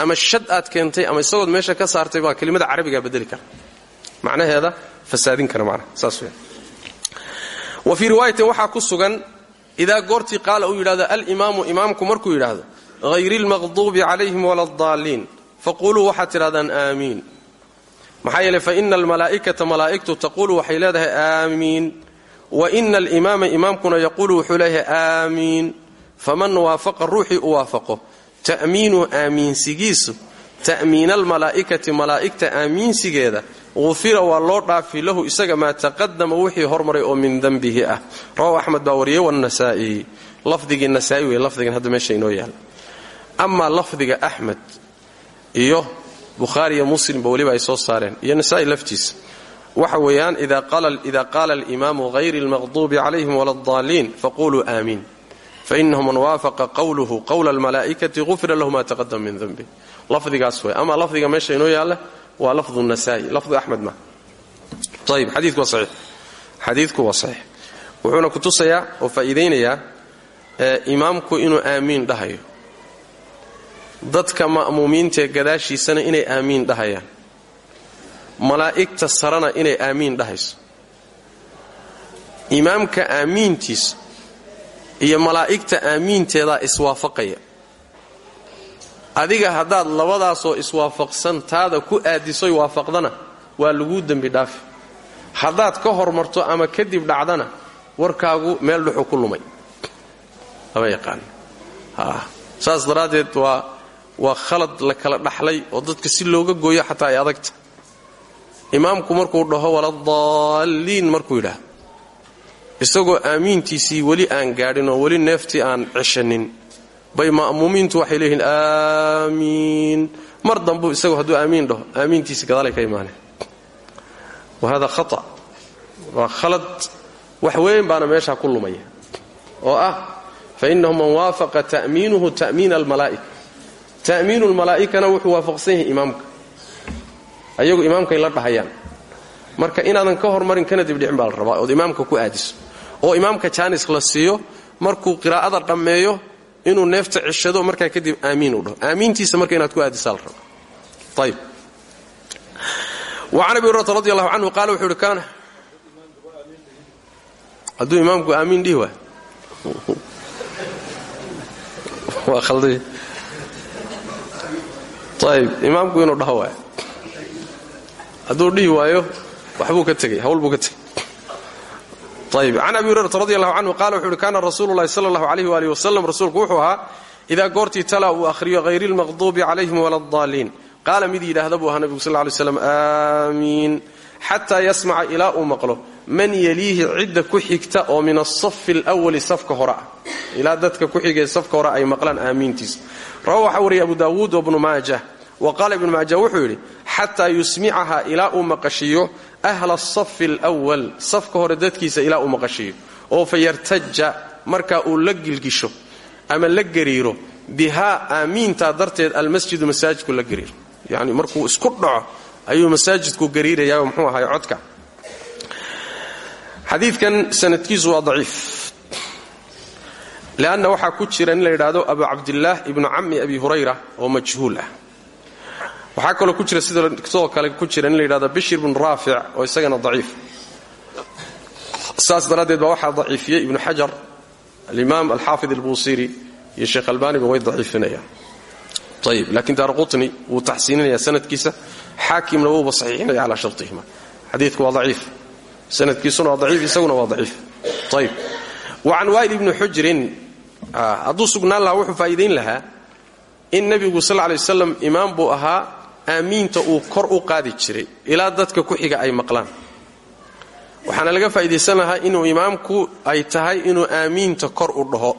ama shad aad keentay ama isagood meesha ka saartay baa kelimada carabigaa bedeli kara. Macnaheeda fasaadin kara macnaha saas weya wa fii riwaayatin waxaa ku sugan idaa goortii qaala uu yidhahdo alimaamu imaamku markuu yidhaahdo hayri lmaqduubi calayhim wala adaalliin faquluu waxaad tidhahdaan aamiin. Maxaa yeele fa ina almalaa'ikata malaa'igtu taquulu waxay leedahay aamiin. Wa ina alimaama imaamkuna yaquulu wuxuu leeyahay aamiin. Faman waafaqa ruuxii u ta'miinu aamiinsigiisu ta'miina almalaa'ikati malaa'igta aamiinsigeeda ufira waa loo dhaafi lahu isaga maa taqadama wixii hormaray oo min dembihi ah. Rawahu axmed baa wariyey wanasaa'i lafdigii nasaa'i wey lafdigan hadda meesha inoo yaalla amaa lafdiga axmed iyo bukhaariiyo muslimba weliba ay soo saareen iyo nasaa'i laftiisa. Waxa weeyaan ida qaala alimaamu hayri almaqduubi calayhim wala adaalliin faquluu aamiin fainahu man waafaqa qowluhu qowla almalaa'ikati gufira lahu ma taqadama min denbih lafdigaas wey ama lafdiga meesha inoo yaalla waa lafdu nasaa'i lafdu axmed ma ayib xadiidku waa saxiix xadiidku waa saxiix wuxuuna ku tusayaa oo faa'iidaynayaa imaamku inuu aamiin dhahayo dadka ma'muumiintaee gadaashiisana inay aamiin dhahayaan malaa'igta sarana inay aamiin dhahayso imaamka aamiintiisa iyo malaa'igta aamiinteedaa iswaafaqaya. Adiga haddaad labadaasoo iswaafaqsan taada ku aadisoy waafaqdana waa laguu dembi dhaafi haddaad ka hormarto ama kadib dhacdana warkaagu meel dhuxu ku lumay. Lama yaqaan. Saas daraaddeed waa waa khalad la kala dhaxlay oo dadka si looga gooyo xataa ay adagta. Imaamku markuu dhaho waladaalliin markuu yidhaah isagoo aamiintiisii weli aan gaadhin oo weli neeftii aan ceshanin. Bay ma'muumiintu waxay leeyihiin aamiin. Mar dambu isagu hadduu aamiin dhaho aamiintiisi gadaalay ka imaaneen wa hada khata. Waa wax weyn baana meeshaa ku lumaya. Oo ah fa innahu man waafaqa ta'miinuhu ta'miina almalaa'ika ta'miinu lmalaa'ikana wuxuu waafaqsan yahay imaamka. Ayagu imaamkay la dhahayaan. Marka inaadan ka hormarin kana dibdhicin baa la rabaa ood imaamka ku aadiso oo imaamka jaanis la siiyo markuu qiraa'ada dhammeeyo inuu neefta ceshado markaa kadib aamiin u dhaho aamiintiisa marka inaad ku aadisaa la raba ayb can abi hurrata radi allahu wuxuu uhi kaana imaamku aamiin dhihi waay. Waa khalday ayb imaamku inuu dhaho waay. Hadduu dhihi waayo waxbuu ka tegay hawl buu ka tegay ayb can abi hurayrata radi allahu canhu qala wuxu uhi kaana rasuulu llahi sala allahu alayh waalih wasalam rasuulku wuxuu ahaa idaa goortii tala uu akhriyo hayri lmaqduubi calayhim wala adaalliin qaala mid yidhaahda buu ahaa nabigu sal ly slam aamiin xataa yasmaca ilaa uu maqlo man yeliihi cidda ku xigta oo min asafi alwali safka hore ah ilaa dadka ku xigee safka hore ay maqlaan aamiintiisa rawa waxaa wariyay abu daawuud wabnu maajah wa qaala ibnu maaja wuxuu yidhi xataa yusmicaha ilaa uu maqashiiyo ahla asafi alwal safka hore dadkiisa ilaa uu maqashiiyo oo fa markaa uu la gilgisho ama la gariiro bihaa aamiintaa darteed almasjidu masaajidku la gariiro yani markuu isku dhaco ayuu masaajidku gariirayaa mxuu ahay codka xadiidkan sanadkiisu waa daciif leanna waxaa ku jira in la yidhaahdo abu cabdillaah ibnu cammi abi hurayra oo majhuul ah waxaa kaloo ku jira sidoo kale ku jira in la yidhahdo bishir bnu raafic oo isagana daciif. Saas daraaddeed baa waxaa daciifiyey ibnu xajar alimaam alxaafid albuusiri iyo sheekh albaaniba way daciifinayaan. Ayib laakiin daara qutni wuu taxsiininaya sanadkiisa xaakimna wuuba saxiixinaya calaa shartihima. Xadiidku waa daciif. Sanadkiisuna waa daciif isaguna waa daciif. Ayib wa can waa'il ibni xujrin hadduu sugnaan lahaa wuxuu faa'iidayn lahaa in nebigu sal lay waslam imaam buu ahaa aamiinta uu kor u qaadi jiray ilaa dadka ku xiga ay maqlaan. Waxaana laga faa'iidaysan lahaa inuu imaamku ay tahay inuu aamiinta kor u dhaho.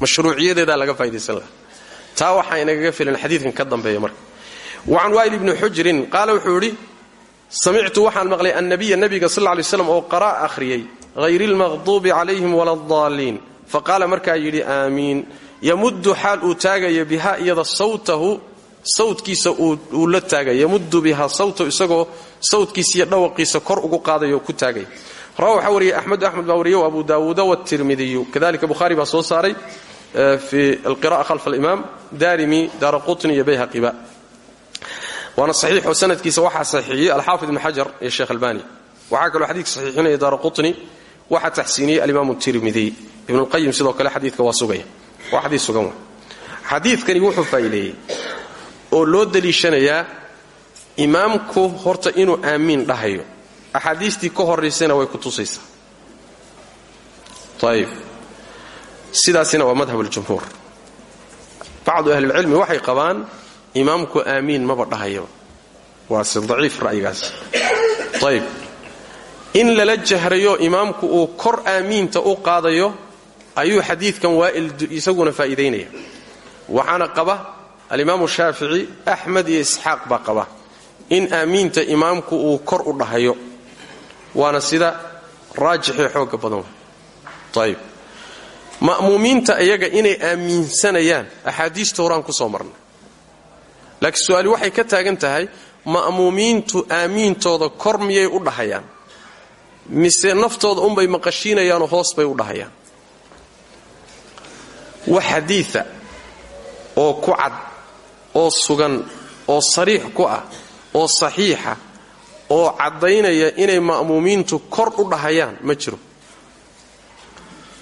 Mashruuciyadeedaa laga faa'idaysan lahaa. Taa waxaa inagaga filan xadiidkan ka dambeeya marka. Wa can waa'il ibni xujrin qaala wuxuu yidhi samictu maqlay annabiya nebiga sal ly slam oo qara'a akhriyey hayri lmaqduubi calayhim wala adaalliin faqaala markaa yidhi aamiin. Yamuddu xaal uu taagaya iyada sawtahu sawtkiisa uu la taagaya yamuddu biha sawtahu isagoo sawtkiisa iyo dhawaqiisa kor ugu qaadaya ku taagaya rawa waxaa wariyey axmedu axmed baa wariyey abu daawuuda watirmidiyu kadalika bukhaari soo saaray fi alqira'a khalfa alimaam daarimi daara qutni iyo bayhaqiba waana saxiixoo sanadkiisa waxaa saxiixiyey alxaafid ibnu xajar iyo sheekh albani. Waxaa kaloo xadiidka saxiixinaya daara qutni waxaa taxsiiniyey alimaam tirmidiy ibnulqayim sidoo kale xadiidka waa sugaya. Waa xadiis sugan wa. Xadiidkani wuxuu faa'iideeyey oo loo deliishanayaa imaamku horta inuu aamiin dhahayo. Axaadiistii ka horaysayna way ku tusaysaa. Ayib sidaasina waa madhab aljumhuur. Bacdu ahlilcilmi waxay qabaan imaamku aamiin maba dhahayaba waa si daciif ra'yigaas. Ayib in lala jahrayo imaamku uu kor aamiinta u qaadayo ayuu xadiidkan waa'il isaguna faa'iidaynaya waxaana qaba alimaamu shaafici axmed iyo isxaaq baa qaba in aamiinta imaamku uu kor u dhahayo. Waana sida raajixee xoogga badan. Ayib ma'muumiinta iyaga inay aaminsanayaan axaadiista horaan ku soo marna laakiin su'aali waxay ka taagan tahay ma'muumiintu aamiintooda kor miyay u dhahayaan? Mise naftooda unbay maqashiinayaanoo hoos bay u dhahayaan? Wax cad oo sugan oo sariix ku ah oo saxiixa oo caddaynaya inay ma'muumiintu kor u dhahayaan ma jiro.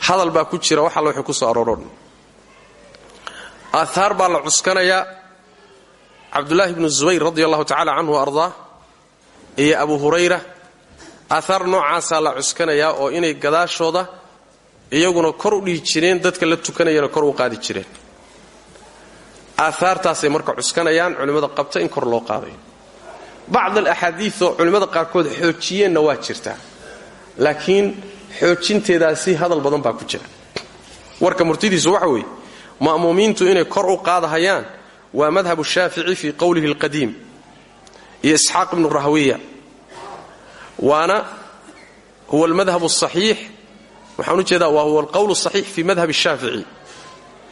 Hadal baa ku jira wax alla waxay ku soo arooroo dhan aahaar baa la cuskanayaa cabdulaahi bnu zubayr radi allahu tacala canhu ardaa iyo abu hurayra. Aahaar noocaasaa la cuskanayaa oo inay gadaashooda iyaguna kor u dhihi jireen dadka la tukanayana kor u qaadi jireen aahaartaasay marka cuskanayaan culimmada qabta in kor loo qaadayo bacd alaxaadiioo culimmada qaarkood xoojiyeenna waa jirtaa laakiin xoojinteedaasi hadal badan baa ku jira. Warka murtidiisu waxa weeye ma'muumiintu inay kor u qaadahayaan waa madhabu shaafici fii qowlihi alqadiim iyo isxaaq ibnu rahwiya. Waana huwa almadhab asaxiix waxaan u jeedaa waa huwa alqowl asaxiix fii madhab shaafici.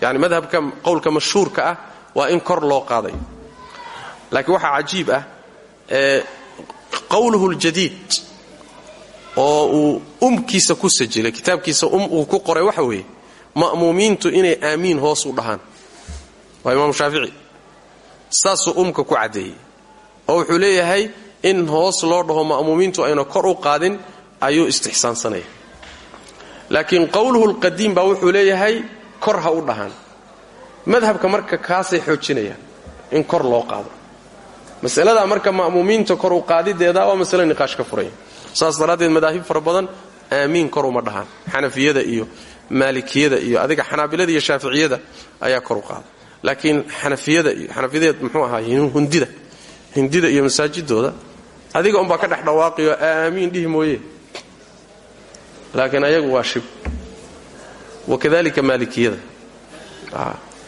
Yani madhabka qowlka mashhuurka ah waa in kor loo qaadayo laakiin waxaa cajiib ah qowluhu ljadiid oo uu umkiisa ku sajilay kitaabkiisa um uu ku qoray waxa weeye ma'muumiintu inay aamiin hoos u dhahaan. Waa imaam shaafici. Saasuu umka ku caddeeyey oo wuxuu leeyahay in hoos loo dhaho ma'muumiintu ayna kor u qaadin ayuu istixsaansanaya. Laakiin qowluhu lqadiim baa wuxuu leeyahay kor ha u dhahaan madhabka marka kaasay xoojinayaan in kor loo qaado. Masaladaa marka ma'muumiinta kor u qaadideeda waa masale niqaash ka furaya. Saas daraaddeed madaahib fara badan aamiin kor uma dhahaan. Xanafiyada iyo maalikiyada iyo adiga xanaabilada iyo shaaficiyada ayaa kor u qaada. Laakiin xanafiyada iyo xanafiyadeed muxuu ahaa hundida hindida iyo masaajidooda. Adiga unbaa ka dhex dhawaaqiyo aamiin dhihi mooye. Laakiin ayagu waa shib. Wakadalika maalikiyada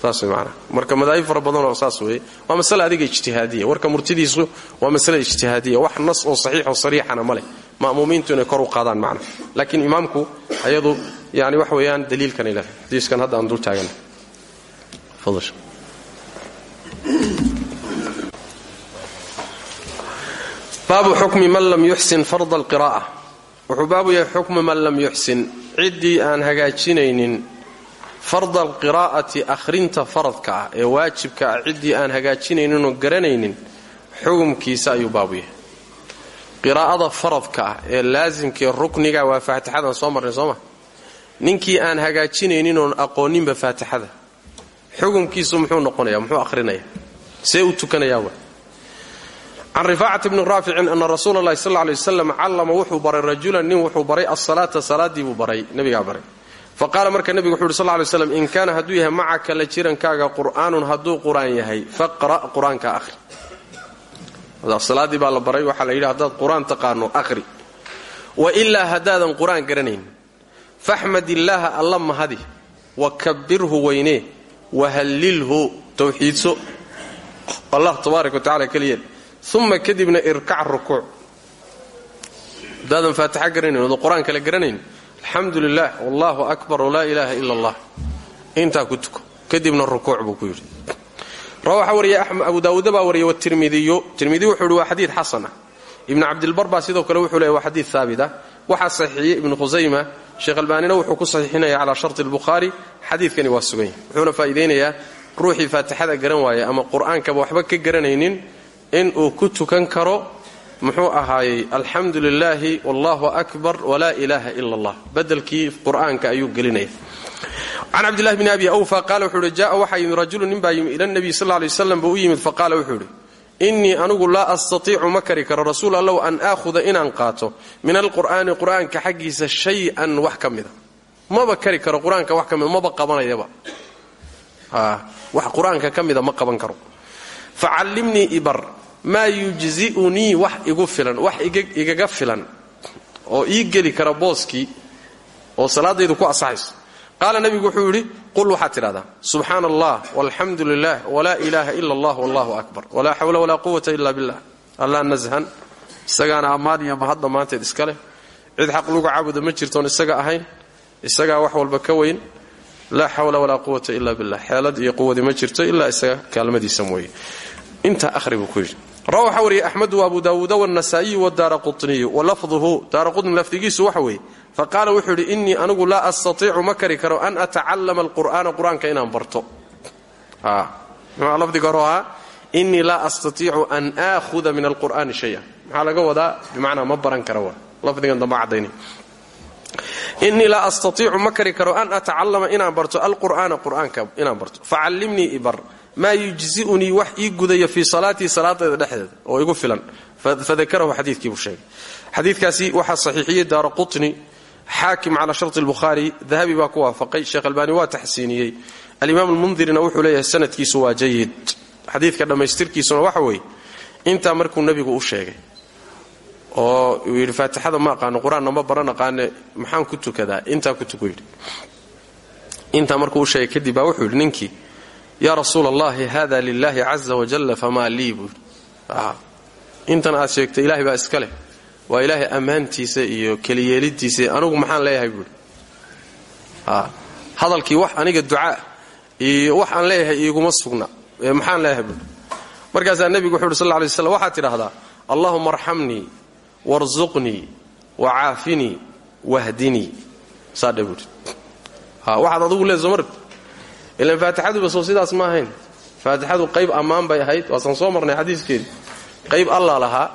saas way maanaa marka madaahib fara badanoo saas weeye waa masale adiga ijtihaadiya. Warka murtidiisu waa masale ijtihaadiya. Wax nas oo saxiixoo sariixana ma leh. Inay kor u qaadaan macna laakiin imaamku ayadu yani wax weeyaan daliilkanay leedahay. Hadiiskan hadda aan dul taagana. Baabu xukmi man lam yuxsin farda alqira'a wuxuu baabu yahay xukmu man lam yuxsin. Ciddii aan hagaajinaynin farda alqiraa'ati akhrinta faradka ah ee waajibka ah ciddii aan hagaajinayninoo garanaynin xukumkiisa ayuu baabu yahay. Qiraa'ada faradka ah ee laasimkaee rukniga waa faatixadan soo marnay sooma ninkii aan hagaajinayninooon aqooninba faatixada. Xukumkiisu muxuu noqonaya muxuu ahrinaya see u tukanayaa wa can rifaacati bni raaficin ana rasuula allahi sal ley waslam callama wuxuu baray rajulan nin wuxuu baray asalaata salaadii buu baray nabigaa baray fa qaala marka nebigu wuxu uhi sal ley slam in kaana hadduu yahay macaka la jirankaaga qur'aanun hadduu qur'aan yahay faqra' qur'aanka ahri salaaddii baa la baray waxaa la yidhi haddaad qur'aan taqaano ahri wa ilaa haddaadan qur'aan garanayn faxmad illaaha alla mahadi wa kabbirhu weynee wahallilhu tawxiidso. Allah tabaaraka wa tacala keliyeen uma kadibna irkac rukuuc. Haddaadan faatixa garanayn oda qur'aan kale garanayn alxamdu lilah wallahu akbar walaa ilaaha ila allah intaa ku kadibna rukuuc buu ku yidhi. Waxaa wariya abu daawuuda baa wariyay watirmidiyu tirmidi wuxuu yidhi waa xadiid xasan ah. Ibnu cabdilbar baa sidoo kale wuxuu leeyahy waa xadiid haabit ah. Waxaa saxiixiyey ibnu khusayma sheekh wuxuu ku saxiixinaya calaa sharti albukhaari xadiidkani waa sugan wuxuuna faa'iidaynayaa ruuxii faatixada garan waaya ama qur'aankaba waxba ka garanaynin inuu ku tukan karo muxuu ahaayey alxamdu lilaahi wallahu akbar walaa ilaaha ila allah bedelkii qur'aanka ayuu gelinaya can cabdillahi bni abi awfa qaala wuxuu ihi jaaa waxaa yimid rajulu nin ila nabiy sal lay waslam buu yimid faqaala wuxuu idhi innii anigu laa astatiicu ma kari karo rasuul allow an aakhuda inaan qaato. Min alqur'aani qur'aanka xaggiisa shay-an wax ka mida. Maba kari karo qur'aanka wax ka mida maba qabanayaba. Wax qur'aanka ka mida ma qaban karo. Facallimnii ibar maa yujzi'unii wax igu filan wax igaga filan oo ii geli kara booskii oo salaadaydu ku asaxayso qaala nebigu wuxuu yidhi qul waxaad tidhahdaa subxaana allah walxamdu lilah walaa ilaaha ila allah wallahu akbar walaa xawla walaa quwata ila billah. Allah nashan isagaana ammaan iyo mahad dhammaanteed iska leh. Cid xaq lagu caabuda ma jirtoon isaga ahayn isagaa wax walba ka weyn. Laa xawla walaa quwata ila billah. Xeelad iyo quwadii ma jirto ilaa isaga kaalmadiisa mooye intaa ahri buu rawa waxaa wariyey axmedu abu daawuuda wannasaa'iyu wadaara qutniyu wa lafduhu daara qutni lafdigiisu waxa weeye. Faqaala wuxuu yidhi innii anigu laa astatiicu ma kari karo an atacallama alqur'aana qur'aanka inaan barto. Muxuu lafdiga hore ahaa innii laa astatiicu an aakhuda min alqur'aani shaya maxaa laga wadaa? Bimacnaa ma baran kara waa. Lafdigan caddaynay innii laa astatiicu ma kari karo an atacallama inaan barto alqur'aana qur'aanka inaan barto. Facallimnii ibar maa yujzi'unii wax ii gudaya fii salaatii salaadeeda dhexdeeda oo igu filan. Fadakarahu xadiidkiibuu sheegay. Xadiidkaasi waxaa saxiixiyey daara qutni xaakim cala sharti lbukhaari dahabi baa ku waafaqay sheekh albaani waa taxsiiniyey. Alimaam almundirina wuxuu leeyahay sanadkiisu waa jayid xadiidka dhammaystirkiisuna waxa weeye intaa markuu nebigu u sheegay oo uu yidhi faatixada ma aqaano qur'aanna ma baran aqaane maxaan ku tukadaa? Intaa ku tuku yidhi. Markuu u sheegay kadib baa wuxuu yidhi ninkii yaa rasuula allahi hada lilahi caza wajalla famaa lii? Buu yidhi intan aad sheegtay ilaahay baa iska leh. Waa ilaahay iyo keliyeelidiisa anugu maxaan leeyahay? Buui hadalkii wax aniga ducaa iyo wax aan leeyahay iiguma sugna. Maxaan leeyahay? Buui markaasaa nebigu wuxu uhi sal ly slam waxaad tidhahdaa allahuma warsuqnii wacaafinii wahdinii saadhe buui waxaad adugu leed soo marti ilan faatixaduba soo sidaas ma ahayn. Faatixadu qayb ammaan bay ahayd. Waasaan soo marnay xadiiskeedi qayb allah lahaa.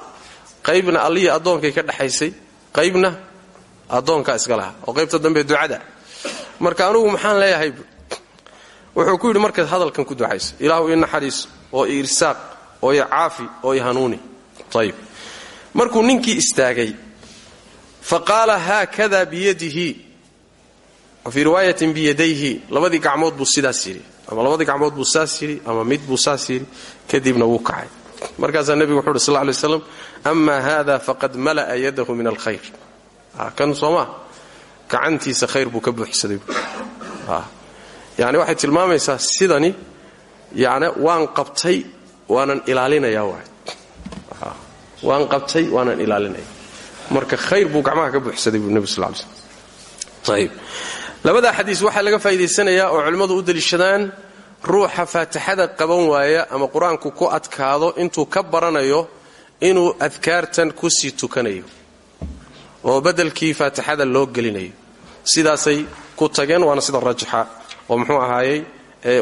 Qaybna allihii addoonkay ka dhexaysay qaybna addoonkaa iska lahaa. Oo qaybta dambe ducada. Marka anugu maxaan leeyahay? Wuxuu ku yidhi markaad hadalkan ku ducayso ilaahu ii naxariiso oo i oo i oo i hanuuni markuu ninkii istaagay fa qaala biyadihi wa fii biyadayhi labadii gacmood buu sidaas yidhi ama labadii gacmood buu saas yidhi ama mid buu saas yidhi kadibna wuu kacay. Markaasaa nebigu wuxu uhi sal ly slam ama hada faqad mala'a yadahu min alkhayr. Kan soomaa gacantiisa khayr buu ka buuxsaday. Yani waxay tilmaamaysaa sidani yani waan qabtay waanan ilaalinayaa waay waan qabtay waanan ilaalinaya marka khayr buu gacmaha ka buuxsaday buu nebi sal ayib labadaa xadiis waxaa laga faa'idaysanayaa oo culimmadu u deliishadaan ruuxa faatixada qaban waaya ama qur'aanku ku adkaado intuu ka baranayo inuu adkaartan ku sii tukanayo. Oo beddelkii faatixada loo gelinayo. Sidaasay ku tageen waana sida rajaxa oo muxuu ahaayey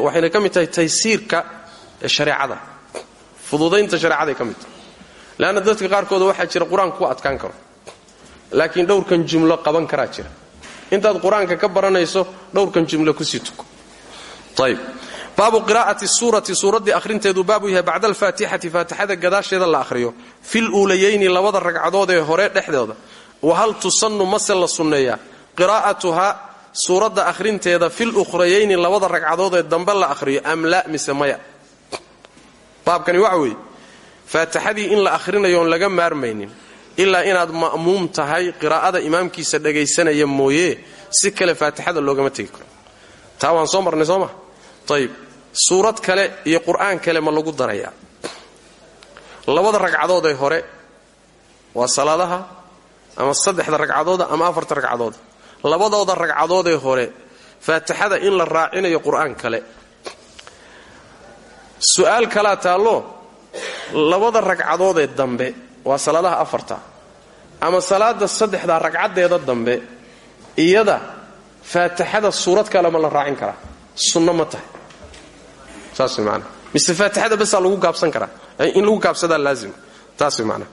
waxayna ka mid tahay taysiirka shareecada fududaynta shareecaday ka mid tahay leanna dadka qaarkooda waxaa jira qur'aanku ku adkaan karo. Laakiin dhowrkan jumlo qaban karaa jira. Intaad qur'aanka ka baranayso dhowrkan jumlo ku sii tuko. Ayb baabu qiraa'ati suurati suuraddii akhrinteedu baabu yahay bacda alfaatixati faatixada gadaasheeda la akhriyo. Fil uulayayni labada ragcadood ee hore dhexdooda. Wahal tusannu mase la sunneeyaa? Qiraa'atuhaa suuradda akhrinteeda fil ukhrayayni labada ragcadood ee dambe la akhriyo. Am la mise maya? Baabkani waxa faatixadii in la akhrinayoon laga maarmaynin ilaa inaad ma'muum tahay qiraa'ada imaamkiisa dhagaysanaya mooye si kale faatixada loogama tegi karo. Taa waan soo marnay soo ma ayib suurad kale iyo qur'aan kale ma lagu darayaa labada ragcadood ee hore waa salaadaha ama saddexda ragcadooda ama afarta ragcadooda labadooda ragcadood ee hore faatixada in la raacinayo qur'aan kale. Su'aal kalaa taallo labada ragcadood ee dambe waa salaadaha afarta ama salaada saddexda ragcaddeeda dambe iyada faatixada suurad kale ma la raacin karaa. Sunno ma tahay. Saas maanaa mise faatixada basaa lagu gaabsan karaa. In lagu gaabsadaa laazima taas maanaa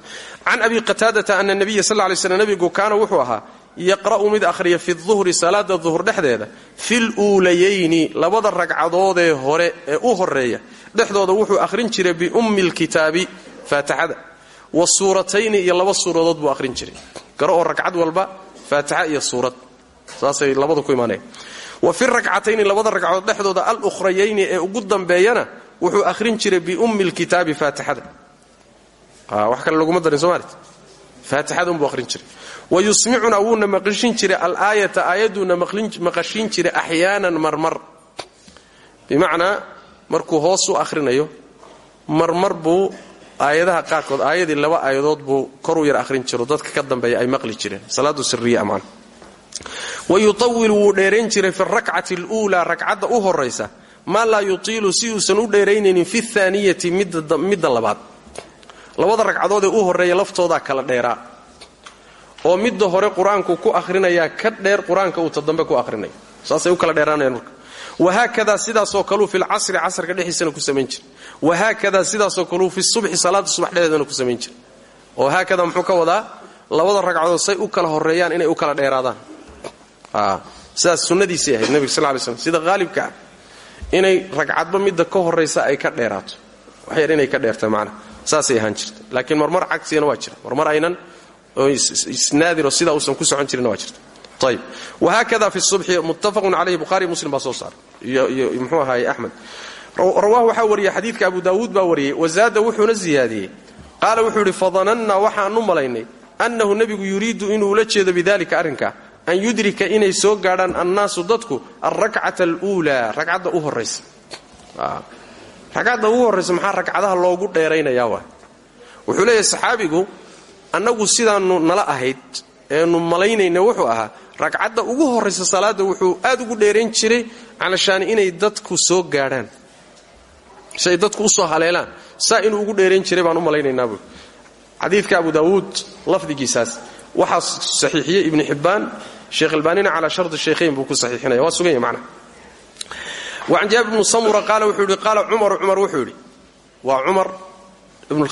can abi qataadata ana nabiya sal lay slam nabigu kaana wuxuu ahaa yaqra'u mid akhriya fi duhri salaada duhur dhexdeeda fil uulayayni labada ragcadoodee hore ee u horreeya dhexdooda wuxuu akhrin jiray biummi lkitaabi faatixada. Wa suuratayni iyo laba suuradood buu akhrin jiray. Garo oo ragcad walba faatixa iyo suurad. Saasay labadu ku imaanaya wa fi rakcatayni labada ragcadood dhexdooda alukhrayayni ee ugu dambeeyana wuxuu akhrin jiray biummi lkitaabi faatixada. Wax kale laguma darin somaali faatixadunbuu akhrin jiray wa yusmicuna wuuna maqashin jiray alaayata aayaduuna maqashin jiray axyaanan marmar bimacnaa markuu hoos u akhrinayo marmar buu aayadaha qaarkood aayadii laba aayadood buu koruu yar akhrin jiro dadka ka dambeeya ay maqli jireen salaadu siriya man wa yutawilu wuu dheerayn jiray fi rakcati aluulaa ragcadda u horaysa maa laa yutiilu si uusan u dheeraynaynin fi thaaniyati midda labaad labada ragcadood ee u horreeya laftoodaa kala dheeraa oo midda hore qur'aanku ku ahrinayaa ka dheer qur'aanka uu tadambe ku ahrinayo saasay u kala dheeraanayaan marka. Wahaakadaa sidaasoo kaleu filcasri casrka dhexdiisana ku samayn jira wahaakadaa sidaasoo kaleu fi subxi salaada subax dhexdeedana ku samayn jira oo haakadaa muxuu ka wadaa? Labada ragcadood say u kala horeeyaan inay u kala dheeraadaan. Sidaas sunnadiisay ahayd nebiga sal lay slm sida haalibka ah inay ragcadba midda ka horaysa ay ka dheeraato. Waxyar inay ka dheerta macna. Saasay ahaan jirta laakiin marmar cagsigana waa jira marmar aynan isnaadiroo sidaa uusan ku socon jirinna waa jirta ayb wahaakada fi subxi muttafaqun calayhi buhari muslim baa soo saaray iyo mxuu ahaay axmed rawah waxaa wariyey xadiidka abu daawuud baa wariyey wazaada wuxuuna ziyaadiyey. Qaala wuxuu yidhi fadanannaa waxaanu malaynay annahu nebigu yuriidu inuu ula jeedo bidalika arrinka an yudrika inay soo gaadhaan annaasu dadku alrakcata aluulaa ragcadda u horaysa ragcadda ugu horraysa maxaa ragcadaha loogu dheeraynayaa waa? Wuxuu leeyahay saxaabigu annagu sidaannu nala ahayd eenu malaynayna wuxuu ahaa ragcadda ugu horraysa salaadda wuxuu aad ugu dheerayn jiray calashaan inay dadku soo gaadhaan. Si ay dadku u soo haleelaan saa inuu ugu dheerayn jiray baan u malaynaynaa buui abu daawuud lafdigiisaas waxaa saxiixiyey ibnu xibbaan sheekh albaanina calaa shardi shaykhayn buu ku saxiixinaya waa sugan yahy macnaha wacan jaabir bnu samura qaala wuxuu yidhi qaala cumaru cumar wuxuu yidhi ibnu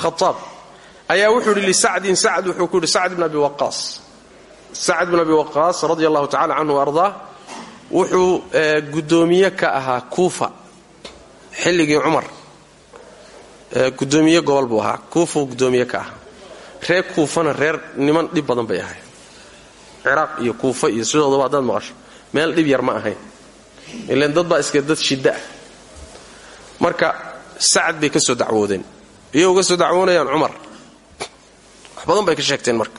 ayaa wuxuu yidhi lisacdin sacd wuxuu ku yidhi sacd bn abi waqaas. Sacd bn abi waqaas radia allahu tacala canhu ardaa wuxuu guddoomiye ka ahaa kuufa xilligii cumar. Guddoomiye gobol buu ahaa kuufuu guddoomiye ka ahaa. Reer kuufana reer niman dhib badan bay ahayd ciraaq iyo kuufa iyo sidoodaba haddaad maqasho meel dhib yar ma ahayn. Ilan dad baa iska dad shidda ah. Marka sacad bay ka soo dacwoodeen. Iyagoo ka soo dacwoonayaan cumar badan bay ka sheegteen marka.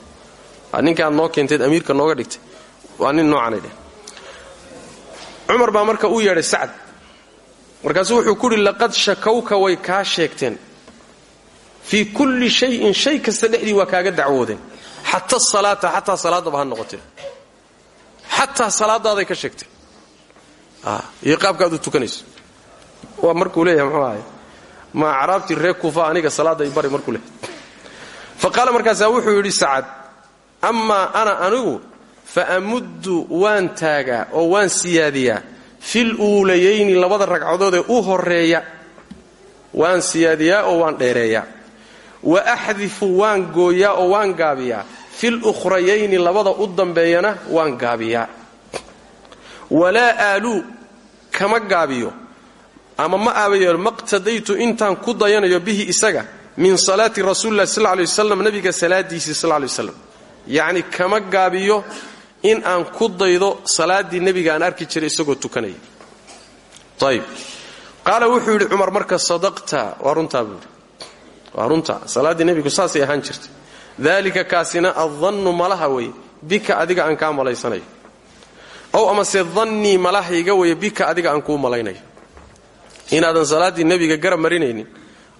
Ninkaad noo keenteed amiirka nooga dhigtay. Waa nin noocanay dheh cumar baa marka u yeedhay sacad. Markaasuu wuxuu ku yidhi laqad shakawka way kaa sheegteen. Fii kulli shayin shay kasta dhexdii waa kaaga dacwoodeen. Xata salaata xataa salaadaba ha noqotee. Xataa salaadaaday ka sheegteen. Iyo qaabkaad u tukanayso. Waa markuu leeyahay ahay ma acraabtii reer kuufa aniga salaadda bari markuu leeyahay fa qaala markaasaa wuxuu yidhi sacad amaa ana anigu fa amuddu waan taagaa oo waan siyaadiyaa. Fil uulayayni labada ragcadood ee u horreeya waan siyaadiyaa oo waan dheereeyaa. Wa axdifu waan gooyaa oo waan gaabiyaa. Fil ukhrayayni labada u dambeeyana waan gaabiyaa. Walaa aaluu kama gaabiyo. Ama ma aabayeelo maqtadaytu intaan ku dayanayo bihi isaga min salaati rasuulilah sal lay waslam nabiga salaadiisii sal lay waslam yacni kama gaabiyo in aan ku daydo salaaddii nebiga aan arki jiray isagoo tukanaya ayb qaala wuxuu yidhi cumar marka sadaqta. Waa runtaa buu yidhi. Waa runta salaaddii nebigu saasay ahaan jirtay. Daalika kaasina addannu malaha weye bika adiga aan kaa malaysanayo ow amase dannii malahayga weye bika adiga aan kuu malaynayo. Inaadan salaaddii nebiga garab marinaynin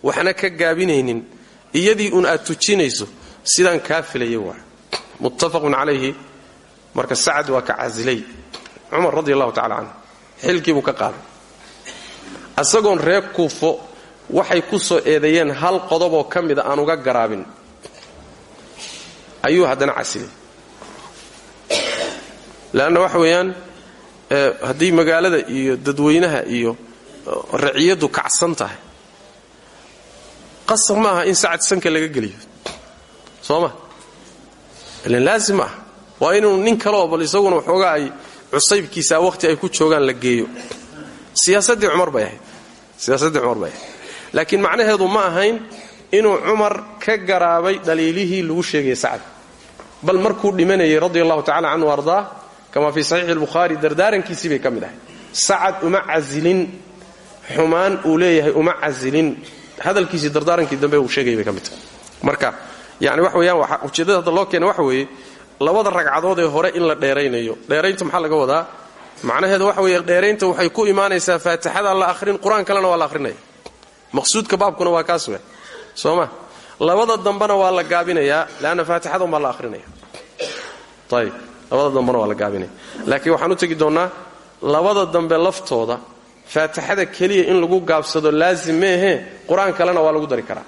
waxna ka gaabinaynin iyadii un aad tujinayso sidaan kaa filaya waa. Muttafaqun calayhi. Marka sacad waa ka casilay cumar radi allahu tacala canhu xilkiibuu ka qaaday. Asagoon reer kuufo waxay ku soo eedeeyeen hal qodoboo ka mida aan uga garaabin. Ayuu haddana casilay. Leanna waxa weeyaan haddii magaalada iyo dadweynaha iyo raciyaddu kacsan tahay qasab maaha in sacad sanka laga geliyo. Soo ma? Ilan laazim maaha waa inuu nin kaleo bal isaguna waxoogaa ay cusaybkiisaa wakhti ay ku joogaan la geeyo. Siyaasaddii cumar bay ahayd. Siyaasaddii cumar bay ahayd. Laakiin macnaheedu ma ahayn inuu cumar ka garaabay dhaliilihii lagu sheegayay sacad bal markuu dhimanayay radi allahu tacala canhu ardaa kama fii saxiixi albukhaari dardaarankiisii bay ka mid ahay sacad uma casilin. Xumaan uu leeyahay uma casilin hadalkiisii dardaarankii dambe uu sheegayay bay ka mid tahay. Marka yani wax weeyaan ujeeddada hadda loo keena waxa weeye labada ragcadood ee hore in la dheeraynayo dheeraynta maxaa laga wadaa? Macnaheedu waxa weeye dheeraynta waxay ku imaanaysaa faatixada la akhrin qur'aan kalena waa la akhrinaya maqsuudka baabkuna waa kaas we soo labada dambena waa la gaabinayaa leanna faatixadan baa la ahrinaya ayib labada dambena waa la gaabinaya. Laakiin waxaan u tegi doonnaa labada dambe laftooda faatixada keliya in lagu gaabsado laazim meehe qur'aan kalena waa lagu dari karaa.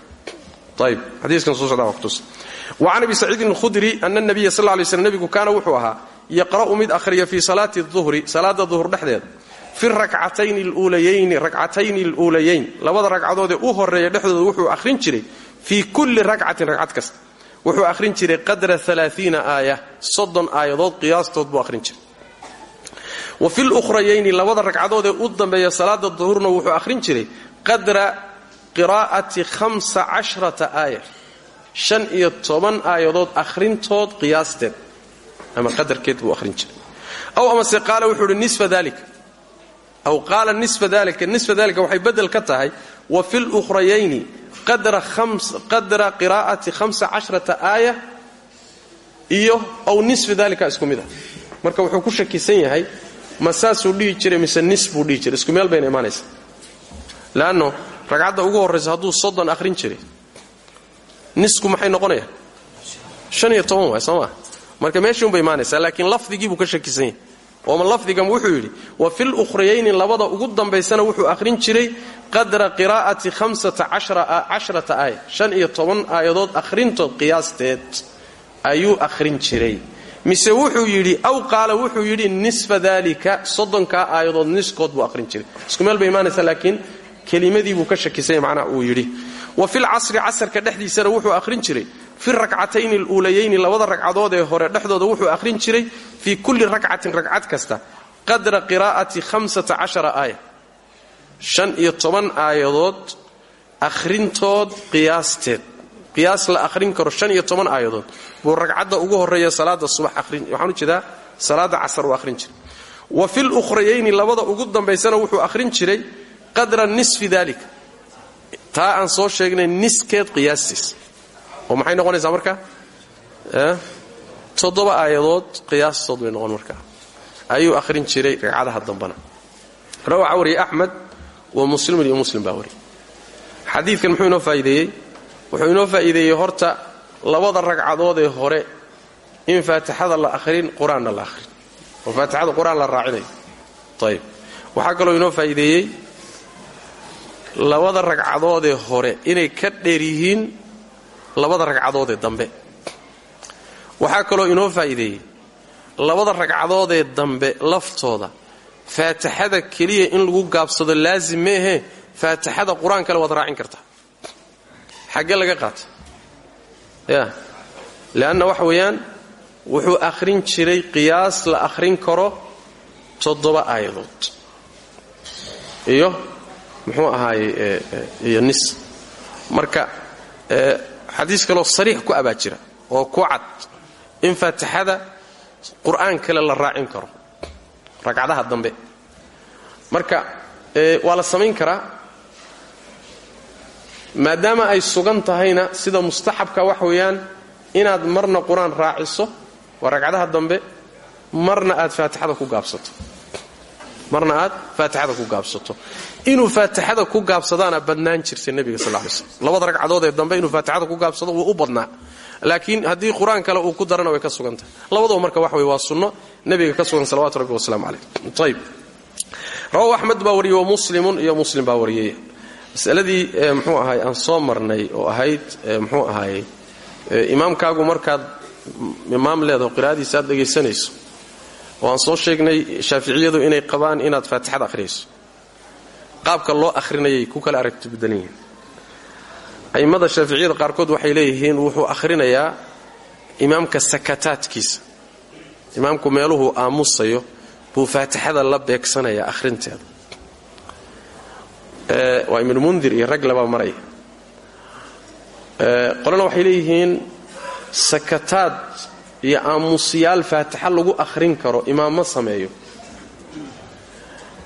Wacan abi saciidin alkhudri ana nabiya sal lay slm nebigu kaana wuxuu ahaa yaqra'u mid akhriya fii salaati duhri salaada duhur dhexdeeda fi rakcatayni luulayayni rakcatayni aluulayayn labada ragcadoodee u horreeya dhexdooda wuxuu akhrin jiray fii kulli rakcatin ragcad kasta. Wuxuu akhrin jiray qadra alaaiina aaya soddon aayadood qiyaastood buu akhrin jiray wa fi lukhrayayni labada ragcadoodee u dambeeya salaada duhurna wuxuu akhrin jiray qadra qiraa'ati hamsa cashrata shan iyo toban aayadood akhrintood qiyaasteed. Ama qadarkeed buu akhrin jiray. Aw amase qaala wuxuu nisfa dalika aw qaala nisfa dalika nisfa dalika waxay bedel ka tahay wa fi lukhrayayni qadra qiraa'ati hamsa cashrata aaya iyo aw nisfi dalika isku mid ah. Marka wuxuu ku shakisan yahay ma saasuu dhihi jiray mise nis buu dhihi jiray isku meel bayna imaanaysa leanno ragcadda ugu horraysa hadduu soddon akhrin jiray nisku maxay noqonayaan shan iyo toban waay soo maa marka meeshiunba imaanaysaa laakiin lafdigiibuu ka shakisan yahay ooma lafdigan wuxuu yidhi wa fil ukhrayayni labada ugu dambaysana wuxuu akhrin jiray qadra qiraa'ati cashrata aaya shan iyo toban aayadood akhrintood qiyaasteed. Ayuu akhrin jiray mise wuxuu yidhi aw qaala wuxuu yidhi nisfa dalika soddonkaa aayadood niskood buu akhrin jiray. Isku meel bay imaanaysaa laakiin kelimadii buu ka shakisanya macnaha uu yidhi. Wa fil casri casarka dhexdiisana wuxuu akhrin jiray. Fi rakcatayni aluulayayni labada ragcadood ee hore dhexdooda wuxuu akhrin jiray fii kulli rakcatin ragcad kasta qadra qiraa'ati aaya. Shan iyo toban aayadood akhrintood qiyaasteed qiyaas la akhrin karo shan iyo toban aayadood. Buu ragcadda ugu horreeya salaada subax akhrin waxaan u jeedaa salaada casar uu akhrin jiray. Wa fil ukhrayayni labada ugu dambaysana wuxuu akhrin jiray qadra nisfi dalika taa aan soo sheegnay niskeed qiyaastiis oo maxay noqonaysaa marka? Toddoba aayadood qiyaastood bay noqon markaa ayuu akhrin jiray ragcadaha dambana rawaxa wariyey axmed wa muslimun iyo muslim baa wariyey xadiidkan muxuu inoo wuxuu inoo faa'iideeyey horta labada ragcadood ee hore in faatixada la akhrin qur'aanna la akhrin oo faatixada qur'aan la raacinayo. Ayib waxaa kaloo inoo faa'iideeyey labada ragcadoodee hore inay ka dheer yihiin labada ragcadoodee dambe. Waxaa kaloo inoo faa'iideeyey labada ragcadoodee dambe laftooda faatixada keliya in lagu gaabsado laazim meehe faatixada qur'aan kale waad raacin kartaa xaggee laga qaata ya. Leanna waxa weeyaan wuxuu akhrin jiray qiyaas la akhrin karo toddoba aayadood. Iyo muxuu ahaaye iyo nis. Marka xadiis kaloo sariix ku abaa jira oo ku cad. In faatixada qur'aan kale la raacin karo. Ragcadaha dambe. Marka waa la samayn karaa maadaama ay sugan tahayna sida mustaxabka wax weeyaan inaad marna qur'aan raaciso waa ragcadaha dambe marna aad faatixada ku gaabsato. Marna aad faatixada ku gaabsato. Inuu faatixada ku gaabsadaana badnaan jirtay nebiga sal lay slm labada ragcadood ee dambe inuu faatixada ku gaabsado wuu u badnaa. Laakiin haddii qur'aan kale uu ku darana way ka sugan tahay. Labadaba marka wax wey waa sunno nebiga ka sugan salawatu rabbi wasalaamu calayh. Ayb rawahu axmed baa wariyey wa muslimun iyo muslim baa masaladii mxuu ahaay aan soo marnay oo ahayd mxuu ahaayey imaamkaagu markaad imaam leedaho qiraa'adiisa aad dhegaysanayso oo aan soo sheegnay shaaficiyadu inay qabaan inaad faatixada akhriyayso qaabka loo akhrinayay ku kala aragti badan yihiin a'immada shaaficiyada qaarkood waxay leeyihiin wuxuu akhrinayaa imaamka sakataadkiisa. Imaamku meeluhuu aamusayo buu faatixada la beegsanaya akhrinteeda waa ibnu mundir iyo rag labaa maraya qolana waxay leeyihiin sakataad iyo aamusyaal faatixa lagu akhrin karo imaamma sameeyo.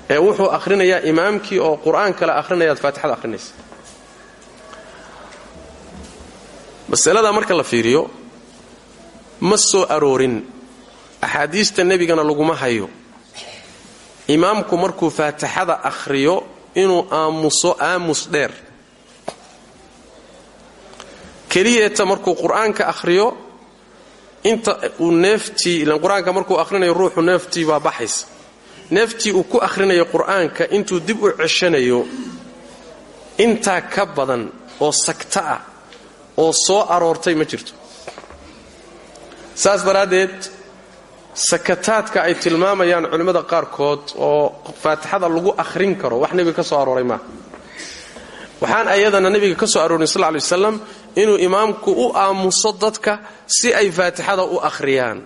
Ee wuxuu akhrinayaa imaamkii oo qur'aan kale akhrinayaad faatixada akhrinaysa. Masalada marka la fiiriyo ma soo aroorin. Axaadiista nebigana laguma hayo. Imaamku markuu faatixada akhriyo inuu aamuso aamus dheer. Keliyeeta markuu qur'aanka akhriyo inta uu neeftii ilan qur'aanka markuu akhrinayo ruuxu neeftii baa baxaysa. Neeftii uu ku akhrinayo qur'aanka intuu dib u ceshanayo intaa ka badan oo sagta ah oo soo aroortay ma jirto. Saas daraaddeed sakataadka ay tilmaamayaan culimmada qaarkood oo faatixada lagu akhrin karo. Wax nebiga ka soo arooray maaha waxaan ayadana nebiga ka soo aroorin sal lay waslam inuu imaamku u aamuso dadka si ay faatixada u akhriyaan.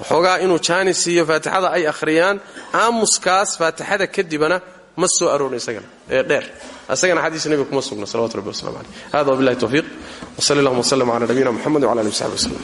Waxoogaa inuu jaani siiyo faatixada ay akhriyaan aamuskaas faatixada kadibana ma soo aroorin isagana. Ee dheer. Isagana xadiis nebiga kuma sugna salawatu rabbi waslamu caleyh hada wabillahi towfiiq wsali allahuma wslm cala nabiyina muxamed wcala ali w saxbi wslem